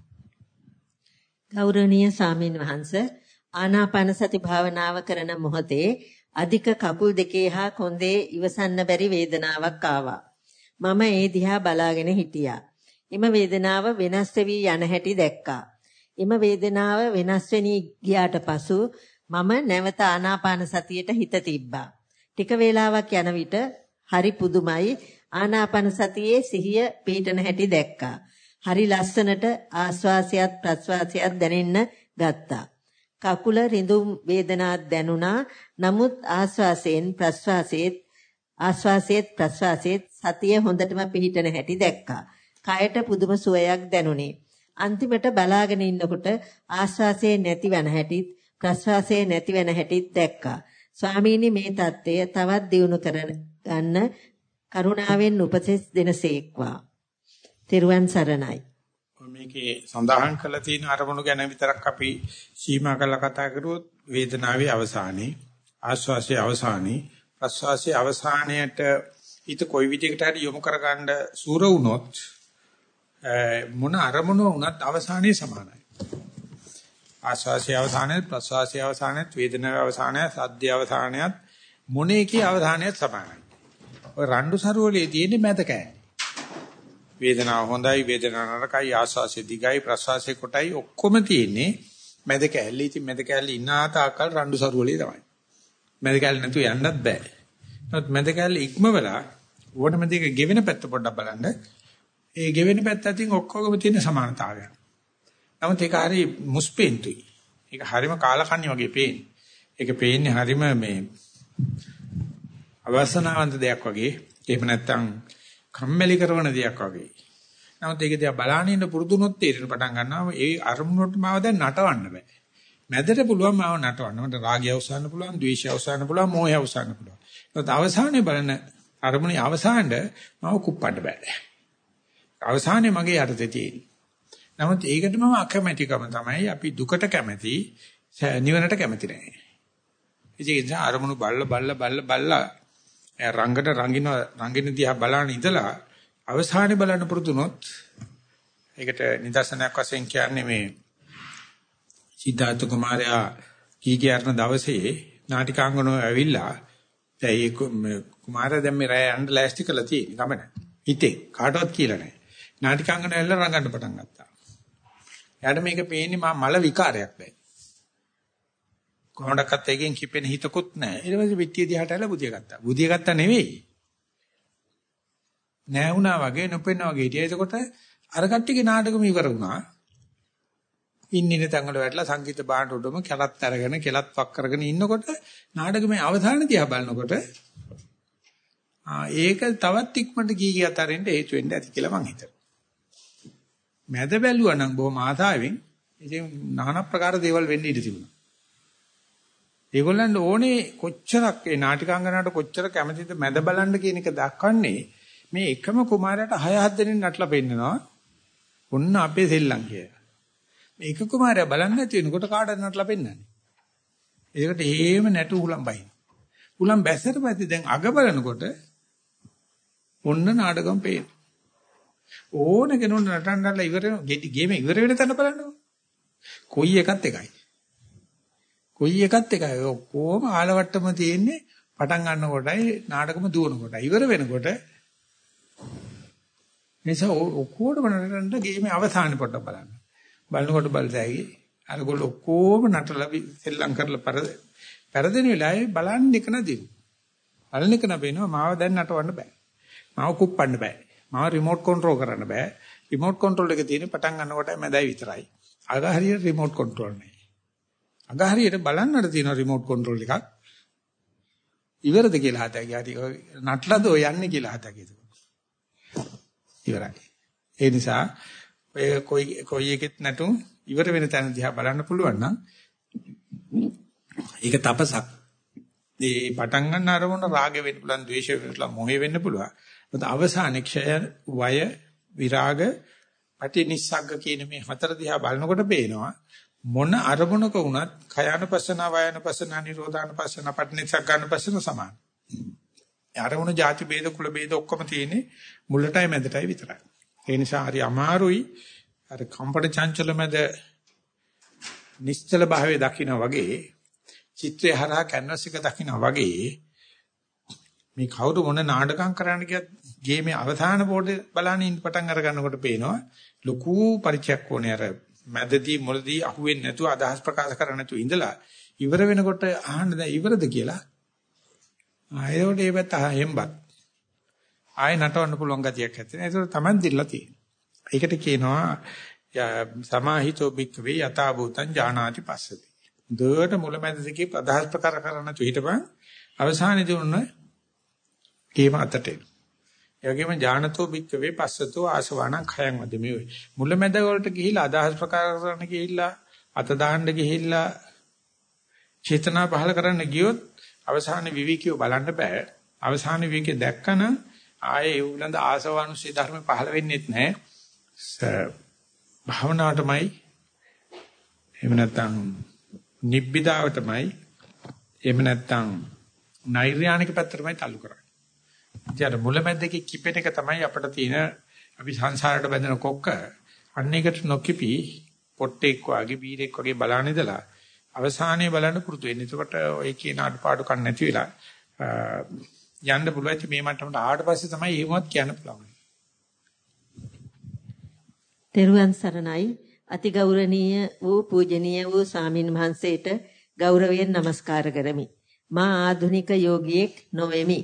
ගෞරවනීය සාමින් වහන්ස ආනාපාන සති භාවනාව කරන මොහොතේ අධික කකුල් දෙකේ හා කොන්දේ ඉවසන්න බැරි වේදනාවක් ආවා. මම ඒ දිහා බලාගෙන හිටියා. එම වේදනාව වෙනස් වෙවි යන හැටි දැක්කා. එම වේදනාව වෙනස් වෙනී ගියාට පසු මම නැවත ආනාපාන සතියට හිත තිබ්බා. ටික වේලාවක් යන විට හරි පුදුමයි ආනාපාන සතියේ සිහිය පිටන හැටි දැක්කා. හරි ලස්සනට ආස්වාසයත් ප්‍රස්වාසයත් දැනෙන්න ගත්තා. කකුල රිඳුම් වේදනාවක් දැනුණා. නමුත් ආස්වාසයෙන් ප්‍රස්වාසයේත් ආස්වාසයේත් ප්‍රස්වාසයේත් සතිය හොඳටම පිහිටන හැටි දැක්කා. කයට පුදුම සුවයක් දැනුනේ. අන්තිමට බලාගෙන ඉන්නකොට ආස්වාසයේ නැතිවන හැටිත් ප්‍රස්වාසයේ නැතිවන හැටිත් දැක්කා. ස්වාමීනි මේ தත්ත්වය තවත් දියුණු කර ගන්න කරුණාවෙන් උපදෙස් දෙනසේක්වා. තෙරුවන් සරණයි. මේකේ සඳහන් කරලා තියෙන අරමුණු ගැන විතරක් අපි සීමා කරලා කතා කරුවොත් වේදනාවේ අවසානයේ ආස්වාසියේ අවසානයේ ප්‍රස්වාසයේ අවසානයේට හිත කොයි විදිහකට හරි යොමු කරගන්න සූර වුණොත් මොන අරමුණ වුණත් අවසානයේ සමානයි. ආස්වාසියේ අවසානයේ ප්‍රස්වාසයේ අවසානයේ වේදනාවේ අවසානයේ සද්දේ අවසානයත් මොනේකේ අවසානයත් සමානයි. ඔය රණ්ඩු සරුවලේ තියෙන්නේ මැද කෑනේ. වේදනාව හොඳයි වේදනාව නරකයි ආස්වාසිය දිගයි ප්‍රස්වාසයේ කොටයි ඔක්කොම තියෙන්නේ මැද කැලේ. ඉතින් මැද කැලේ ඉන්න ආතාකල් රණ්ඩු සරුවලේ තමයි. මැද කැලේ නැතුව යන්නත් බෑ. නමුත් මැද කැලේ ඉක්මවලා ඕනම දෙයක ගෙවෙන පැත්ත පොඩ්ඩක් බලන්න. ඒ ගෙවෙන පැත්ත අතින් ඔක්කොගම තියෙන සමානතාවය. නමුත් ඒක හරි මුස්පෙන්තුයි. ඒක හරිම කාලකන්ණි වගේ පේන්නේ. ඒක පේන්නේ හරිම මේ අවසනාවන්ත දෙයක් වගේ. එහෙම නැත්නම් කම්මැලි කරන දෙයක් වගේ. නමුත් ඒක දිහා බලාගෙන ඉන්න පුරුදුනොත් තේරෙන පටන් ගන්නවා ඒ අරමුණට මාව දැන් නටවන්න බෑ. මැදට පුළුවන් මාව නටවන්න. මට රාගය අවසන්න පුළුවන්, ද්වේෂය අවසන්න පුළුවන්, මෝහය අවසන්න පුළුවන්. ඒත් අවසානයේ බලන අරමුණේ අවසානට මාව කුප්පන්න බෑ. අවසානයේ මගේ යටතේ තියෙන්නේ. නමුත් ඒකට මම අකමැතිකම තමයි අපි දුකට කැමැති, නිවනට කැමැති නැහැ. ඒ නිසා අරමුණු බල්ල බල්ල බල්ල බල්ලා රංගට රංගින රංගින දිහා බලන ඉඳලා අවසානයේ බලන්න පුරුදුනොත් ඒකට නිදර්ශනයක් වශයෙන් කියන්නේ මේ සිද්ධාර්ථ කුමාරයා කීකියarna දවසේ නාටිකාංගනෝ ඇවිල්ලා දැන් ඒ කුමාරයා දැන් මේ රැය යන්න ලෑස්ති කරලා තියෙන ගමන. හිතේ කාටවත් කියලා නැහැ. නාටිකාංගනෝ ඇවිල්ලා රංගන්න පටන් ගත්තා. එයාට මේක පේන්නේ මා මල විකාරයක් දැන් කොහොමඩක්වත් එකෙන් කිපෙන හිතකුත් නැහැ. ඊට පස්සේ පිටිය දිහාට ඇල බුදිය ගත්තා. බුදිය ගත්තා නෙවෙයි. නෑ වුණා වගේ නොපෙන්නා වගේ හිටියා. එතකොට අර කට්ටියගේ නාටකම ඉවර වුණා. ඉන්නේ තැන් වල වැටලා සංගීත බාහට උඩම කැලත් අරගෙන කෙලත් වක් කරගෙන ඉන්නකොට නාටකමේ අවසාන දිහා බලනකොට ආ ඒක තවත් ඉක්මනට ගිය ගිය අතරින්ද හේතු වෙන්න ඇති කියලා මං හිතනවා. මැද බැලුවා නම් බොහොම ආසාවෙන් ඉතින් নানা ප්‍රකාර දේවල් වෙන්න ඉඩ තිබුණා. ඒගොල්ලන්ට ඕනේ කොච්චරක් ඒ නාටිකාංගනාට කොච්චර කැමතිද මැද බලන්න කියන එක දක්වන්නේ මේ එකම කුමාරයාට 6 7 දෙනෙක් නටලා පෙන්නනවා. ඔන්න අපේ සෙල්ලම් කියලා. මේක කුමාරයා බලන්න නැති වෙනකොට කාටද නටලා පෙන්නන්නේ. ඒකට හේම නැටු උලම් බයින්. උලම් බැස්සට පස්සේ දැන් අග බලනකොට ඔන්න නාටකම් පේන. ඕන කෙනෙකුට නටන්නලා ඉවර වෙන ගේම ඉවර වෙන තැන බලන්නකො. කොයි එකත් එකයි. කොයි එකත් එකයි. ඔක්කොම ආලවට්ටම තියෙන්නේ පටන් ගන්න කොටයි නාටකම දුවන කොටයි. ඉවර වෙනකොට නිසා ඔක්කොටම නටන්න ගේමේ අවසානේ පොඩ්ඩක් බලන්න. බලනකොට බලතැයි අරගොල්ල ඔක්කොම නටලා සෙල්ලම් කරලා පෙර පෙරදෙන වෙලාවේ බලන්න එක නදිනු. බලන එක නබේනවා මාව දැන් නටවන්න බෑ. මාව කුප්පන්න බෑ. මාව රිමෝට් කන්ට්‍රෝල් කරන්න බෑ. රිමෝට් කන්ට්‍රෝල් එක තියෙන්නේ පටන් ගන්නකොට මැදයි විතරයි. අග හරියට රිමෝට් කන්ට්‍රෝල් නෑ. අග හරියට බලන්නට තියෙන රිමෝට් කන්ට්‍රෝල් එකක්. ඉවරද කියලා හතයි. යටි නටලාද ඔය යන්නේ කියලා හතයි. ඉවරයි. ඒ නිසා ඔය කොයි කොයි එකෙත් නැතුම් ඉවර වෙන තැන දිහා බලන්න පුළුවන් නම් ඒක තපසක්. ඒ පටන් ගන්න අරමුණ රාග වෙන්න පුළුවන්, ද්වේෂ වෙන්න පුළුවන්, මොහේ වෙන්න පුළුවන්. මොකද අවසානයේ ක්ෂය වය විරාග ප්‍රතිනිස්සග්ග කියන මේ හතර දිහා බලනකොට පේනවා මොන අරමුණක වුණත් khයන පස්සන වයන පස්සන නිරෝධාන පස්සන පටිනිස්සග් ගන්න පස්සන සමාන. අරමුණ ಜಾති ભેද කුල ભેද ඔක්කොම තියෙන්නේ මුලටයි මැදටයි විතරයි. ඒ නිසා හරි අමාරුයි අර කම්පට චංචල මැද නිශ්චල භාවයේ දකින්න වගේ චිත්‍රය හරහා කැන්වස් එක දකින්න වගේ මේ කවුරු මොන නාටකම් කරන්න කියත් ගේමේ අවසාන පොඩේ බලන්න ඉන්න පටන් අර ගන්නකොට පේනවා ලොකු පරිචයක් ඕනේ අර මැදදී මුලදී අහුවෙන්නේ නැතුව අදහස් ප්‍රකාශ කරන්න නැතුව ඉඳලා ඉවර වෙනකොට අහන්න දැන් ඉවරද කියලා ආයෙත් ඒ පැත්ත හෙම්බත් ආයෙ නටවන්න පුළුවන් ගතියක් ඇත්තේ. ඒක තමයි දිල්ලා තියෙන්නේ. ඒකට කියනවා සමාහිතෝ බික්කවේ යථා භූතං ඥානාති පස්සති. දුවට මුලමැදදී අදහස් ප්‍රකාශ කරන්න නැතුව හිටපන් අවසානයේදී උන්න කේම අතට එන. ඒ වගේම ඥානතෝ භික්කවේ පස්සතෝ ආසවාණං khයං වද මේ මුලමැද වලට ගිහිලා අදහස් ප්‍රකාශ කරන්න ගිහිල්ලා අත දාන්න ගිහිල්ලා චේතනා පහල කරන්න ගියොත් අවසාන විවිකියව බලන්න බෑ. අවසාන විවිකේ දැක්කම ආයේ ඒ උලඳ ආසවානුසී ධර්ම පහල වෙන්නේත් නැහැ. භාවනාවටමයි එහෙම නැත්නම් නිබ්බිදාවටමයි එහෙම නැත්නම් නෛර්යානික පැත්තටමයි تعلق කරන්නේ. ඉතින් මුලමැද්දේ කිපෙන එක තමයි අපිට තියෙන අපි සංසාරයට බැඳෙන කොක්ක. අන්න එකට නොකිපි පොට්ටෙක් වගේ බීරෙක් වගේ බලන ඉඳලා අවසානයේ බලන්න පුරුදු වෙන්න. එතකොට ඔය කියන අඩපාඩු කන්න නැති වෙලා යන්න පුළුවන්. මේ මට්ටමට ආවට පස්සේ තමයි එහෙමවත් කියන්න පුළුවන්. තෙරුවන් සරණයි අතිගෞරවනීය වූ පූජනීය වූ සාමින් වහන්සේට ගෞරවයෙන් নমස්කාර කරමි. මා ආධුනික යෝගියෙක් නොවෙමි.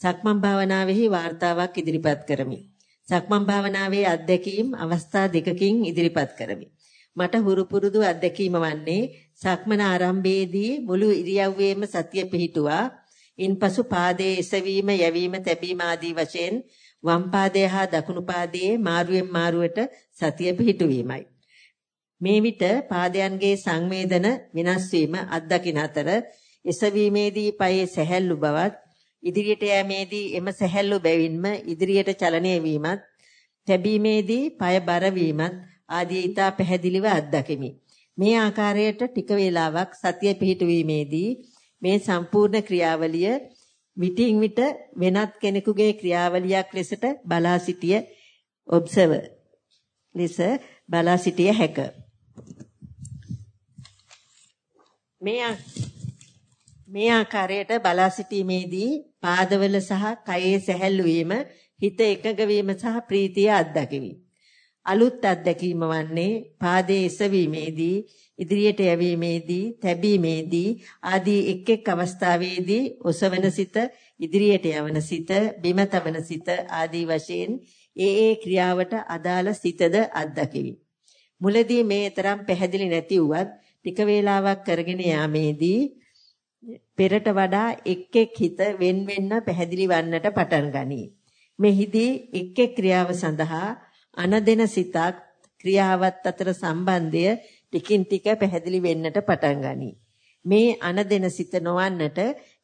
සක්මන් භාවනාවේහි වார்த்தාවක් ඉදිරිපත් කරමි. සක්මන් භාවනාවේ අත්දැකීම් අවස්ථා දෙකකින් ඉදිරිපත් කරමි. මට හුරු පුරුදු අත්දැකීම වන්නේ සක්මන ආරම්භයේදී මුළු ඉරියව්වේම සතිය පිහිටුවා ඉන්පසු පාදයේ එසවීම යැවීම තැබීම ආදී වශයෙන් වම් පාදය හා දකුණු පාදයේ මාරුවෙන් මාරුවට සතිය පිහිටුවීමයි. මේ විට පාදයන්ගේ සංවේදන වෙනස් වීම අත්දකින් අතර එසවීමේදී පයේ සැහැල්ලු බවත් ඉදිරියට යෑමේදී එම සැහැල්ලු බැවින්ම ඉදිරියට චලනය වීමත් තැබීමේදී পায় බර වීමත් ආදී ඊතා පැහැදිලිව අත්දකිමි. මේ ආකාරයට ටික වේලාවක් සතිය පිහිටුවීමේදී මේ සම්පූර්ණ ක්‍රියාවලිය විටින් විට වෙනත් කෙනෙකුගේ ක්‍රියාවලියක් ලෙසට බලා සිටිය ඔබ්සර්වර් ලෙස බලා සිටිය හැක. මේ මේ ආකාරයට බලා සිටීමේදී පාදවල සහ කයේ සැහැල්ලු වීම හිත එකඟ වීම සහ ප්‍රීතිය අත්දැකීමි. අලුත් අත්දැකීම වන්නේ පාදයේ එසවීමේදී ඉදිරියට යැවීමේදී තැබීමේදී ආදී එක් එක් අවස්ථාවේදී ඔසවන සිත ඉදිරියට යවන සිත බිම තබන සිත ආදී වශයෙන් ඒ ඒ ක්‍රියාවට අදාළ සිතද අත්දැකීවි. මුලදී මේ තරම් පැහැදිලි නැති වුවත් ටික වේලාවක් කරගෙන යාමේදී පෙරට වඩා එක් එක් හිත වෙන් වෙන්න පැහැදිලි වන්නට පටන් ගනී. මෙහිදී එක් එක් ක්‍රියාව සඳහා අනදෙන සිතක් ක්‍රියාවත් අතර සම්බන්ධය ටිකින් ටික පැහැදිලි වෙන්නට පටන් ගනී. මේ අනදෙන සිත නොවන්නට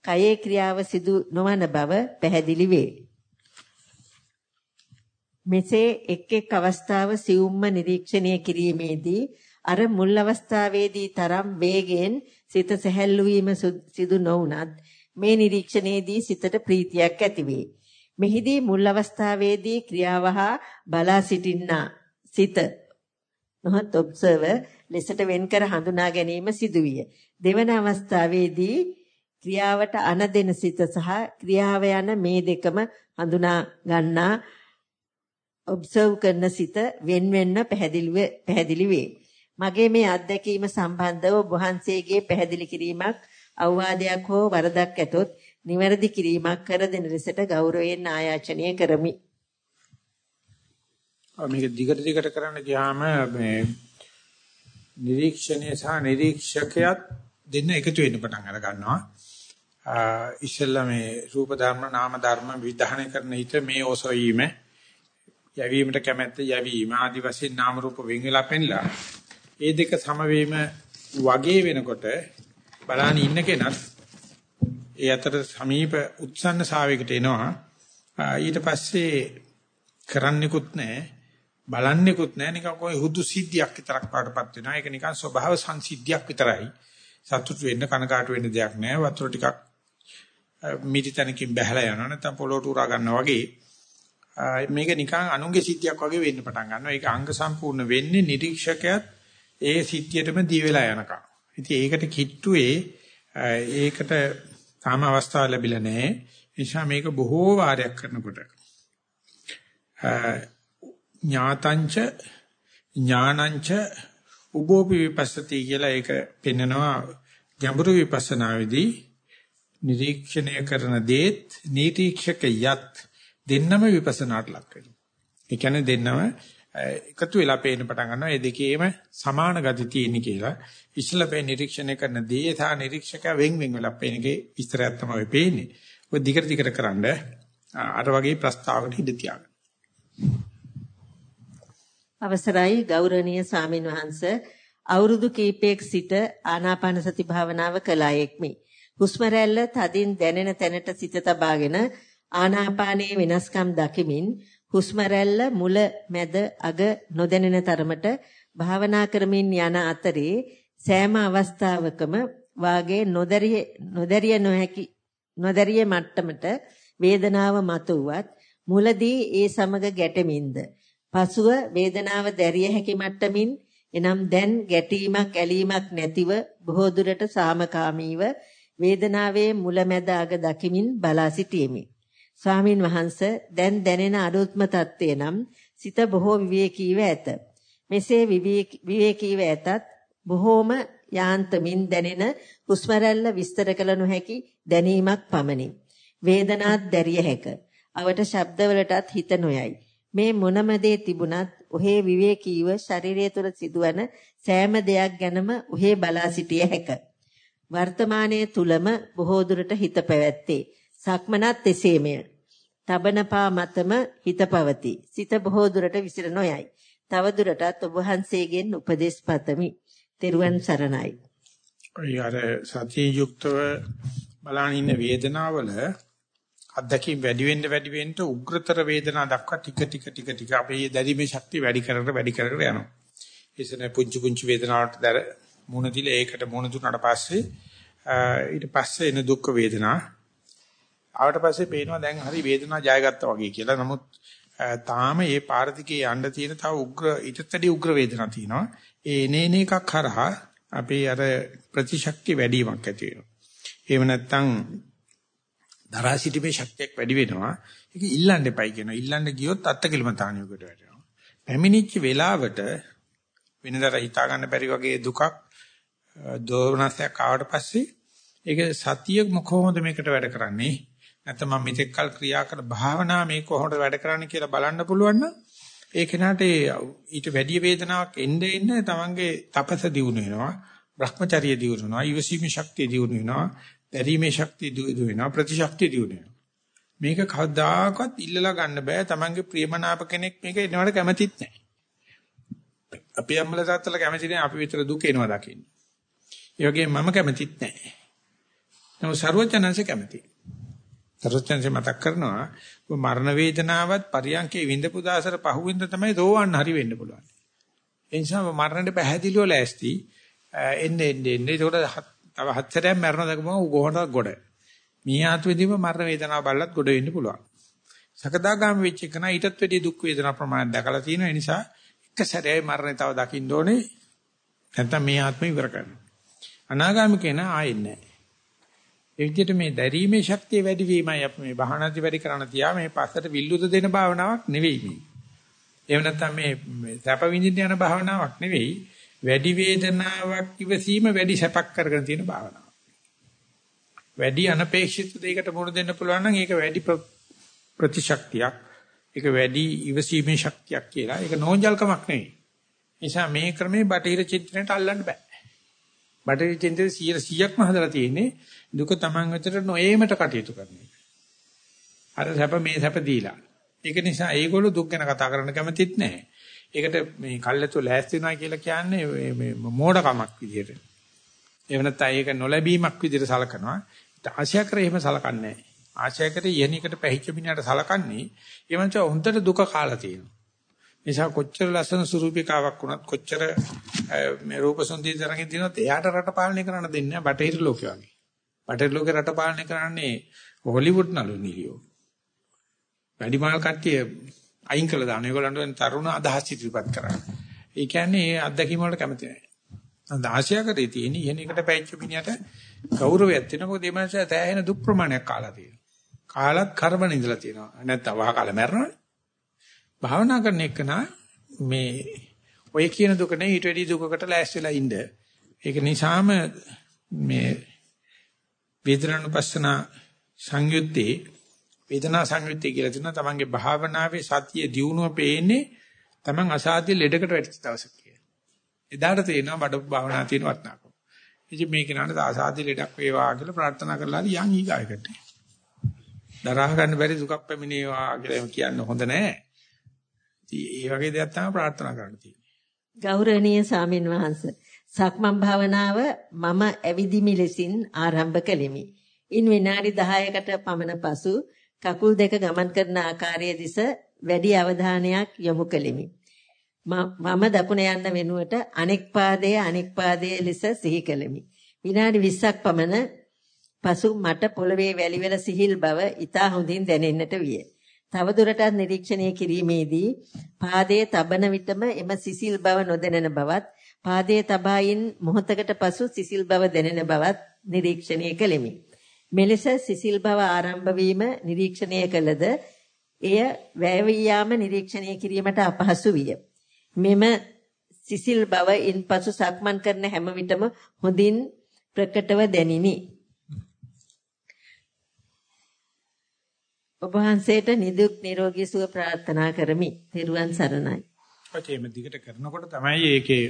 කයේ ක්‍රියාව සිදු නොවන බව පැහැදිලි වේ. මෙසේ එක් එක් අවස්ථාව සියුම්ම නිරීක්ෂණය කිරීමේදී අර මුල් අවස්ථාවේදී තරම් වේගෙන් සිත සැහැල්ලු වීම සිදු නොවුනත් මේ නිරීක්ෂණයේදී සිතට ප්‍රීතියක් ඇතිවේ. මෙහිදී මුල් අවස්ථාවේදී ක්‍රියාව හා බලා සිටින්නා සිත නොහත් ඔබ්සර්වර් ලෙසට වෙන්කර හඳුනා ගැනීම සිදුවිය. දෙවන අවස්ථාවේදී ක්‍රියාවට අනදෙන සිත සහ ක්‍රියාව යන මේ දෙකම හඳුනා ගන්නා ඔබ්සර්ව් කරන සිත වෙන් වෙන්න පැහැදිලි වේ. මගේ මේ අත්දැකීම සම්බන්ධව ඔබ වහන්සේගේ පැහැදිලි කිරීමක් අවවාදයක් හෝ වරදක් ඇතොත් නිවැරදි කිරීමක් කර දෙන ලෙසට ගෞරවයෙන් ආයාචනය කරමි. මේක දිගට දිගට කරන්න ගියාම මේ නිරීක්ෂණය සහ නිරීක්ෂකයාත් දෙන්න එකතු වෙන්න පටන් අර ගන්නවා. ඉස්සෙල්ලා මේ රූප ධර්ම නාම ධර්ම විධානය කරන හිත මේ ඔසවීම යැවීමට කැමැත්ත යැවීම ආදි වශයෙන් නාම රූප වෙන් වෙලා පෙන්ලා ඒ දෙක සම වගේ වෙනකොට බලන්න ඉන්න කෙනත් ඒ අතර සමීප උත්සන්න සාවයකට එනවා ඊට පස්සේ කරන්නෙකුත් නැහැ බලන්නේකුත් නැහැ නිකන් කොයි හුදු සිද්ධියක් විතරක් පාටපත් වෙනවා. ඒක නිකන් ස්වභාව සංසිද්ධියක් විතරයි. සතුට වෙන්න කනකාට වෙන්න දෙයක් නැහැ. වතුර ටිකක් මිදිතනකින් බහැලා යනවා නැත්නම් පොළොට උරා ගන්නවා වගේ. මේක නිකන් අනුන්ගේ සිද්ධියක් වගේ වෙන්න පටන් ගන්නවා. ඒක අංග සම්පූර්ණ වෙන්නේ නිරීක්ෂකයාත් ඒ සිද්ධියටම දී වෙලා යනකම්. ඉතින් ඒකට කිට්ටුවේ ඒකට තාම අවස්ථාව ලැබිලා නැහැ. නිසා මේක බොහෝ වාරයක් කරනකොට ඥාතංච ඥානංච උභෝපි විපස්සති කියලා ඒක පෙන්නනවා ගැඹුරු විපස්සනාවේදී නිරීක්ෂණය කරන දේත් නිරීක්ෂකයත් දෙන්නම විපස්සනාට ලක් වෙනවා. ඒ කියන්නේ දෙන්නම එකතු වෙලා පේන්න පටන් ගන්නවා. මේ දෙකේම සමාන ගති තියෙන කියලා. ඉස්සලා පේ නිරීක්ෂණය කරන දේ සහ නිරීක්ෂකයා වෙන් වෙන් වෙලා පේන එකේ විස්තරයක් තමයි පේන්නේ. ඔය දිගට දිගට කරන්ඩ අර වගේ ප්‍රස්තාවකට ඉඳ තියාගන්න. අවසරයි ගෞරවනීය ස්වාමින් වහන්සේ අවුරුදු කීපයක සිට ආනාපාන සති භාවනාව කළායෙක්මි. හුස්ම රැල්ල තදින් දැනෙන තැනට සිත තබාගෙන ආනාපානයේ වෙනස්කම් දකිමින් හුස්ම රැල්ල මුල මැද අග නොදැනෙන තරමට භාවනා කරමින් යන අතරේ සෑම අවස්ථාවකම වාගේ නොදැරිය නොදැරිය නොහැකි නොදැරිය මට්ටමට වේදනාව මතුවත් මුලදී ඒ සමග ගැටෙමින්ද පසුව වේදනාව දැරිය හැකි මට්ටමින් එනම් දැන් ගැටීමක් ඇලීමක් නැතිව බොහෝ දුරට සාමකාමීව වේදනාවේ මුලැමැද අග දකිමින් බලා සිටියෙමි. ස්වාමින් වහන්සේ දැන් දැනෙන අරුත්ම தත්ත්වය නම් සිත බොහෝ විවේකීව ඇත. මෙසේ විවේකීව ඇතත් බොහෝම යාන්තමින් දැනෙන හුස්ම විස්තර කළ නොහැකි දැනීමක් පමණි. වේදනාත් දැරිය හැක. අවට ශබ්දවලටත් හිත නොයයි. මේ මොනම දේ තිබුණත් ඔහේ විවේකීව ශරීරය තුළ සිදුවන සෑම දෙයක් ගැනම ඔහේ බලා සිටිය හැක. වර්තමානයේ තුලම බොහෝ දුරට හිත පැවැත්තේ. සක්මනත් එසේමය. තබනපා මතම හිත පවති. සිත බොහෝ දුරට විසිර නොයයි. තව දුරටත් ඔබ වහන්සේගෙන් උපදෙස් පතමි. තෙරුවන් සරණයි. ඔය අර සතිය යුක්තව බලන ඉන්න වේදනාවල අත්දැකීම් වැඩි වෙන්න වැඩි වෙන්න උග්‍රතර වේදනා දක්වා ටික ටික ටික ටික අපේ දැරීමේ ශක්තිය වැඩි කරකට වැඩි කරකට යනවා. ඒසන පුංචි පුංචි වේදනාවට දර මුණ දිලා ඒකට මුණ දුන්නාට පස්සේ ඊට පස්සේ එන දුක් වේදනා ආවට පස්සේ පේනවා දැන් හරි වේදනාව ජයගත්තා වගේ කියලා. නමුත් තාම මේ පාරදිකේ යන්න තියෙන තව උග්‍ර ඊටතදී උග්‍ර වේදනා තියෙනවා. ඒ එනේන එකක් හරහා අපේ අර ප්‍රතිශක්තිය වැඩි වීමක් ඇති වෙනවා. එහෙම නැත්නම් දරා සිටීමේ ශක්තියක් වැඩි වෙනවා. ඒක ඉල්ලන්න එපයි කියනවා. ඉල්ලන්න ගියොත් අත්කලමතාණියකට වැටෙනවා. පැමිණිච්ච වෙලාවට වෙනදට හිතා ගන්න බැරි වගේ දුකක් දෝමනසයක් ආවට පස්සේ ඒක සතිය කොහොමද මේකට වැඩ කරන්නේ? නැත්නම් මම මෙතෙක් කල් ක්‍රියා කරන භාවනා මේ කොහොමද වැඩ කරන්නේ කියලා බලන්න පුළුවන් නම් ඒ කෙනාට ඊට වැඩි වේදනාවක් එන්නේ එන්නේ තමන්ගේ තපස දියුණු වෙනවා. Brahmacharya දියුණු වෙනවා. ඊවසීමේ ශක්තිය දියුණු වෙනවා. දැරීමේ ශක්තිය දියුණු වෙනවා. ප්‍රතිශක්තිය දියුණු වෙනවා. මේක කවදාකවත් ඉල්ලලා ගන්න බෑ. තමන්ගේ ප්‍රියමනාප කෙනෙක් මේක එනවට කැමතිත් නැහැ. අපි අම්මලා තාත්තලා කැමති නැහැ අපි විතර දුක එනවා දකින්න. ඒ වගේම මම කැමතිත් නැහැ. නමුත් ਸਰවඥාන්සේ කැමතියි. සරෝජන්සේ මතක් කරනවා මරණ වේදනාවත් පරියන්කේ විඳපු දාසර පහුවෙන්ද තමයි දෝවන්න හරි වෙන්න පුළුවන්. ඒ නිසා මරණයට පැහැදිලිව ලෑස්ති එන්නේ එන්නේ එන්නේ ඒකට තව හතරක් මරණ දකම උගොහන ගොඩ. මේ ආත්මෙදීම මරණ වේදනාව බලලත් ගොඩ වෙන්න පුළුවන්. සකදාගාම වෙච්ච එකන ඊටත් වැඩි දුක් වේදනා ප්‍රමාණයක් දැකලා තියෙනවා. ඒ නිසා එක සැරේ මරණය තව දකින්න ඕනේ. නැත්නම් මේ ආත්මය ඉවර කරනවා. අනාගාමී කෙනා ආයෙන්නේ නැහැ. ඒ විදිහට මේ දැරීමේ ශක්තිය වැඩි වීමයි අපි මේ භාවනාදි වැඩි කරන්න තියා මේ පස්සට විල්ලුද දෙන භාවනාවක් නෙවෙයි මේ. එහෙම නැත්නම් මේ සැප විඳින්න යන භාවනාවක් නෙවෙයි. වැඩි වේදනාවක් ඉවසීම වැඩි සැපක් කරගෙන තියෙන භාවනාවක්. වැඩි අනපේක්ෂිත දෙයකට මුහුණ දෙන්න පුළුවන් නම් ඒක වැඩි ප්‍රතිශක්තියක්. ඒක වැඩි ඉවසීමේ ශක්තියක් කියලා. ඒක නෝන්ජල්කමක් නෙවෙයි. නිසා මේ ක්‍රමේ බටහිර චින්තනයට අල්ලන්න බෑ. බටහිර චින්තනයේ 100%ක්ම හදලා තියෙන්නේ දුක Taman වෙතට නොයේමට කටයුතු කරන එක. අර සැප මේ සැප දීලා. ඒක නිසා ඒගොල්ලෝ දුක් ගැන කතා කරන්න කැමතිත් නැහැ. ඒකට මේ කල්ැතු ලෑස්ති වෙනවා කියලා කියන්නේ මේ මෝඩකමක් විදියට. එහෙම නැත්නම් ඒක නොලැබීමක් විදියට සලකනවා. ආශය කරේ එහෙම සලකන්නේ නැහැ. ආශය කරේ යහනිකට පැහිච්ච මිනිහට සලකන්නේ ඒ මංච හොඳට දුක කාලා තියෙනවා. නිසා කොච්චර ලස්සන ස්වරූපිකාවක් වුණත් කොච්චර මේ රූප සුන්දරී තරගෙන් දිනවත් එයාට රට පාලනය කරන්න දෙන්නේ නැහැ බටහිර ලෝකේ වගේ. බටහිර ලෝකේ රට පාලනය කරන්නේ හොලිවුඩ් නළු නිලියෝ. වැඩිමාල් කට්ටිය අයින් කළා දාන. ඒගොල්ලන්ට තරුණ අදහස් ඉදිරිපත් කරා. ඒ කියන්නේ ඒ අත්දැකීම් වලට කැමති නැහැ. ආසියාකරේ තියෙන ඉහෙන එකට පැච්ච මිනිහට ගෞරවයක් තියෙනවා. මොකද මේ මනුස්සයා තෑහෙන දුක් ප්‍රමාණයක් කාලා තියෙනවා. කාලත් කර්මන ඉඳලා තියෙනවා. නැත්නම් වහ කාලේ මැරෙනවනේ. භාවනා කරන එක මේ ඔය කියන දුක නේ ඊට වැඩි දුකකට ලෑස්තිලා ඉන්න. ඒක නිසාම මේ වේදනානුපස්සන සංයුත්තේ වේදනා සංයුත්තේ කියලා තියෙනවා. තමන්ගේ භාවනාවේ සතිය දියුණුව පේන්නේ තමන් අසාධ්‍ය ලෙඩකට වැටිච්ච දවසක කියලා. එදාට තේරෙනවා බඩ භාවනා තියෙන වටිනාකම. ඉතින් මේක නේද අසාධ්‍ය ලෙඩක් වේවා කියලා ප්‍රාර්ථනා කරලා යන් ඊගායකට. දරා ගන්න බැරි දුකක් පැමිණේවා කියලා කියන්න හොඳ නෑ. ඒ වගේ දෙයක් තමයි ප්‍රාර්ථනා කරන්න තියෙන්නේ. ගෞරවනීය සාමින් වහන්සේ සක්මන් භාවනාව මම ඇවිදිමි ලෙසින් ආරම්භ කළෙමි. ඉන් විනාඩි 10කට පමණ පසු කකුල් දෙක ගමන් කරන ආකාරය දිස වැඩි අවධානයක් යොමු කළෙමි. මම දකුණ යන්න වෙනුවට අනෙක් පාදයේ අනෙක් පාදයේ ලෙස සිහි කළෙමි. විනාඩි 20ක් පමණ පසු මට පොළවේ වැලිවල සිහිල් බව ඊටා හොඳින් දැනෙන්නට විය. තවදුරටත් නිරීක්ෂණය කිරීමේදී පාදයේ තබන විටම එම සිසිල් බව නොදැනෙන බවත් පාදයේ තබායින් මොහොතකට පසු සිසිල් බව දැනෙන බවත් නිරීක්ෂණය කළෙමි. මෙලෙස සිසිල් බව ආරම්භ වීම නිරීක්ෂණය කළද එය වැය යාම නිරීක්ෂණය කිරීමට අපහසු විය. මෙම සිසිල් බව ඉන්පසු සක්මන් කරන හැම විටම හොඳින් ප්‍රකටව දැනිනි. ඔබ වහන්සේට නිදුක් නිරෝගී සුව ප්‍රාර්ථනා කරමි. ත්වන් සරණයි. ඔතේ මේ දිගට කරනකොට තමයි ඒකේ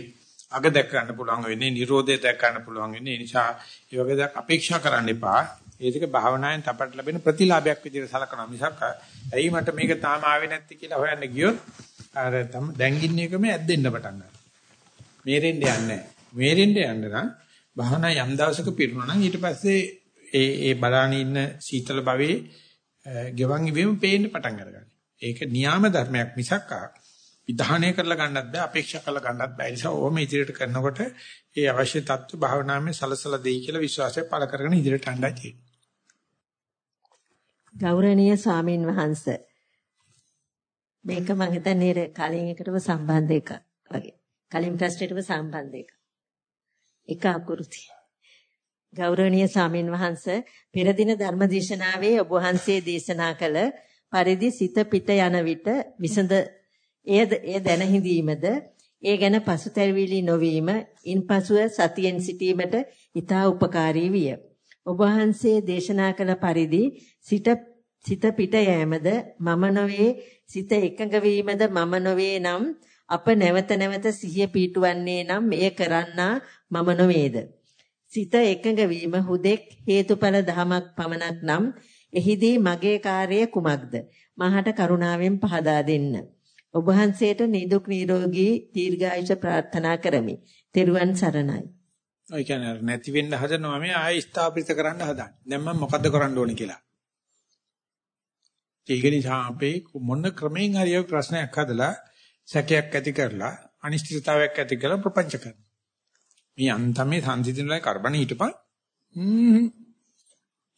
අග දැක් ගන්න පුළුවන් වෙන්නේ, Nirodhe දැක් ගන්න පුළුවන් වෙන්නේ. ඒ නිසා ඒ වගේ දෙයක් අපේක්ෂා කරන්න එපා. ඒ දෙක භාවනාවෙන් තපට ලැබෙන ප්‍රතිලාභයක් විදිහට සලකනවා මිසක් ඇයි මට මේක තාම ආවේ නැත්තේ කියලා හොයන්න ගියොත් අර තම දැන් ඉන්න එකම ඇද්දෙන්න පටන් ගන්නවා. මේරෙන්න යන්නේ නැහැ. මේරෙන්න යන්න නම් භාවනා යම් දවසක පිරුණා නම් ඊට පස්සේ ඒ ඒ බලාන ඉන්න සීතල භවයේ ගෙවන් ඉවීම පේන්න පටන් අරගන්න. ඒක න්‍යාම ධර්මයක් මිසක් විධානය කරලා ගන්නත් බෑ අපේක්ෂා කරලා ගන්නත් බෑ. ඒ නිසා ඕම ඉදිරියට කරනකොට ඒ අවශ්‍ය தত্ত্ব භාවනාවේ සලසලා දෙයි කියලා විශ්වාසය පළ කරගෙන ඉදිරියට යන්නයි තියෙන්නේ. ගෞරවනීය ස්වාමින් වහන්සේ මේක මම හිතන්නේ කලින් එකටම සම්බන්ධ එකක් වගේ. කලින් ප්‍රශ්නෙටම සම්බන්ධ එකක්. එක අකුරු තියෙන. ගෞරවනීය සාමින් වහන්ස පෙර දින ධර්මදේශනාවේ ඔබ වහන්සේ දේශනා කළ පරිදි සිත පිට යන විට විසඳ එය එය දැන හිඳීමද ඒ ගැන පසුතැවිලි නොවීම ඉන්පසුව සතියෙන් සිටීමට ඊතා උපකාරී විය. ඔබ වහන්සේ දේශනා කළ පරිදි සිත සිත පිට යෑමද මම නොවේ සිත එකඟ වීමද මම නොවේ නම් අප නැවත නැවත සිහිය පීටුවන්නේ නම් එය කරන්නා මම නොවේද සිත එකඟ වීම හුදෙක් හේතුඵල ධමයක් පමණක් නම් එහිදී මගේ කාර්යය කුමක්ද? මහට කරුණාවෙන් පහදා දෙන්න. ඔබ වහන්සේට නිදුක් නිරෝගී දීර්ඝායුෂ ප්‍රාර්ථනා කරමි. තෙරුවන් සරණයි. ඔය කියන්නේ නැති වෙන්න හදනවා මේ ආයෙ ස්ථාපිත කරන්න හදන්නේ. දැන් මම මොකද්ද කරන්න ඕනේ කියලා. ඒක නිසා අපේ මොන ක්‍රමෙන් හරි ප්‍රශ්නයක් හදලා සැකයක් ඇති කරලා අනිශ්චිතතාවයක් ඇති කරලා ප්‍රපංච කරනවා. මේ අන්තමේ සංසිඳනලයි කරබන හිටපන්. හ්ම්.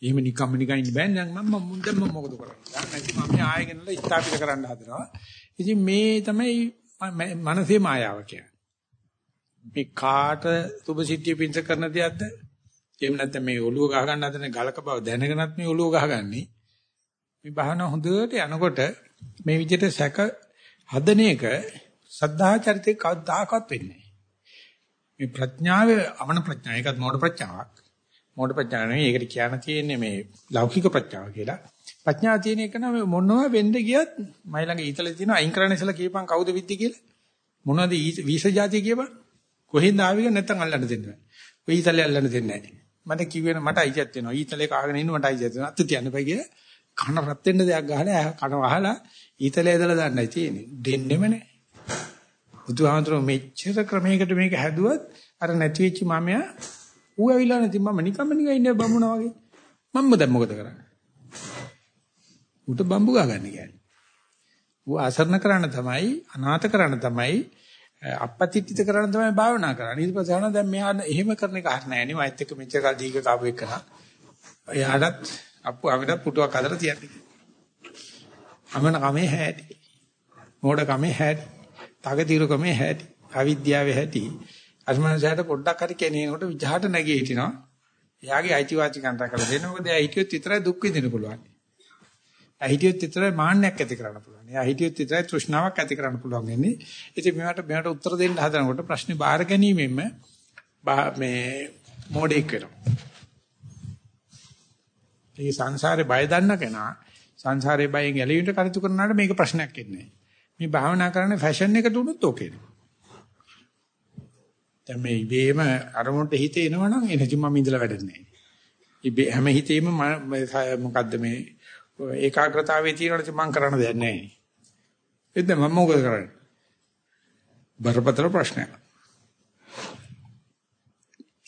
එහෙම නිකම්ම නිකන් ඉන්න බෑ දැන් මම මුන්දම මොකද කරන්නේ? දැන් නැති මම ආයෙගෙනලා ස්ථාපිත කරන්න හදනවා. ඉතින් මේ තමයි මනසේ මායාව කියන්නේ. මේ කාට සුභ සිද්ධිය පිංස කරන දෙයක්ද? එහෙම නැත්නම් මේ ඔළුව ගහ ගන්න හදන ගලක බව දැනගෙනත් මේ ඔළුව ගහගන්නේ. මේ බහන හොඳට යනකොට මේ විදිහට සැක හදන එක සද්ධා චරිතේ කවදාකවත් වෙන්නේ මේ ප්‍රඥාව අවන ප්‍රඥාව ඒකත් මෝඩ ප්‍රඥාවක්. මෝඩ ප්‍රඥාව නෙවෙයි ඒකට කියන්න තියෙන්නේ මේ ලෞකික ප්‍රඥාව කියලා. ප්‍රඥාව තියෙන එක නම් මොනවා වෙන්න ගියත් මයි ළඟ ඊතල තියෙන අයින් කරන්න ඉස්සලා කියපන් කවුද විද්ද කියලා. මොනවද වීස જાතිය කියපන්. කොහෙන්ද ආවිද නැත්තම් අල්ලන්න දෙන්නේ නැහැ. ඔය ඊතලේ අල්ලන්න දෙන්නේ නැහැ. මට කිව්වෙන මට අයිතියක් තියෙනවා. ඊතලේ කාගෙන ඉන්න මට අයිතියක් තියෙනවා. අත් තියන්න බෑ කියලා. කන රත් වෙන්න දෙයක් ගහලා කන වහලා ඊතලේ ඇදලා දාන්නයි තියෙන්නේ. දෙන්නෙම නැහැ. බුදුහාමතුරු මෙච්චර ක්‍රමයකට මේක හැදුවත් අර නැති වෙච්ච මමයා ඌ ඇවිල්ලා නැති මම නිකම්ම නිකන් ඉන්නේ බම්මුණා වගේ. මම්ම දැන් මොකද කරන්නේ? ඌට බම්බු ගා ගන්න කියන්නේ. ඌ අසරණ කරන්න තමයි අනාථ කරන්න තමයි අපපතිත්‍ිත කරන්න තමයි භාවනා කරන්නේ. ඊට පස්සේ අහනවා දැන් මෙයා එහෙම කරන එක හරිය නෑ නේ. මයිත් එක්ක මෙච්චර කල් දීක කාපු එක කරා. එයාටත් අප්පු අපිට පුටුවක් හදලා තියන්නේ. අමන කමේ හැටි. මෝඩ කමේ හැටි. තගතිරු කමේ හැටි. අවිද්‍යාවේ හැටි. අස්මනසයට පොඩ්ඩක් හරි කෙනේනකොට විජහට නැගී හිටිනවා. එයාගේ අයිතිවාසිකම් රැකලා දෙන්න. මොකද එයා හිටියොත් විතරයි දුක් විඳින්න පුළුවන්. එයා හිටියොත් විතරයි මාන්නයක් ඇති කරන්න පුළුවන්. එයා හිටියොත් විතරයි තෘෂ්ණාවක් ඇති කරන්න පුළුවන් වෙන්නේ. ඉතින් මේවට මේවට උත්තර දෙන්න හදනකොට ප්‍රශ්නේ බාර ගැනීමෙන්ම මේ මොඩෙක් වෙනවා. ඒ සංසාරේ බය දන්න කෙනා සංසාරේ බයෙන් ගැලවෙන්න කටයුතු කරනාට මේක ප්‍රශ්නයක් එන්නේ මේ භාවනා කරන්නේ ෆැෂන් එකට උනොත් ඕකේ. දැන් මේ ඉබේම අරමුණට හිත එනවනම් එනජි මම ඉඳලා වැඩන්නේ නැහැ. ඉබේ හැම හිතේම මොකද්ද මේ ඒකාග්‍රතාවයේ තියෙනකොට මම කරන්න දෙයක් නැහැ. එද්ද මම මොකද කරන්නේ? බරපතල ප්‍රශ්නයක්.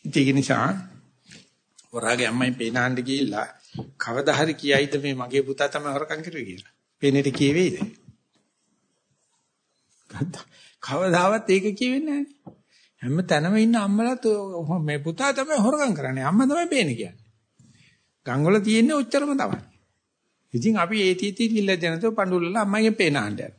ඒක නිසා වරාගේ අම්මයි පේනාන්න ගිහිල්ලා කවදා හරි කියයිද මේ මගේ පුතා තමයි හොරකම් කරුවේ කියලා. පේනෙට කියවේද? කවදාවත් ඒක කියවෙන්නේ නැහැ. හැම තැනම ඉන්න අම්මලාත් මේ පුතා තමයි හොරකම් කරන්නේ. අම්මා තමයි පේන්නේ කියන්නේ. ගංගවල තියෙන්නේ ඔච්චරම තමයි. ඉතින් අපි ඒ තීති කිල්ල ජනතෝ පඬුල්ලලා අම්මගෙන් පේනාන්න යනවා.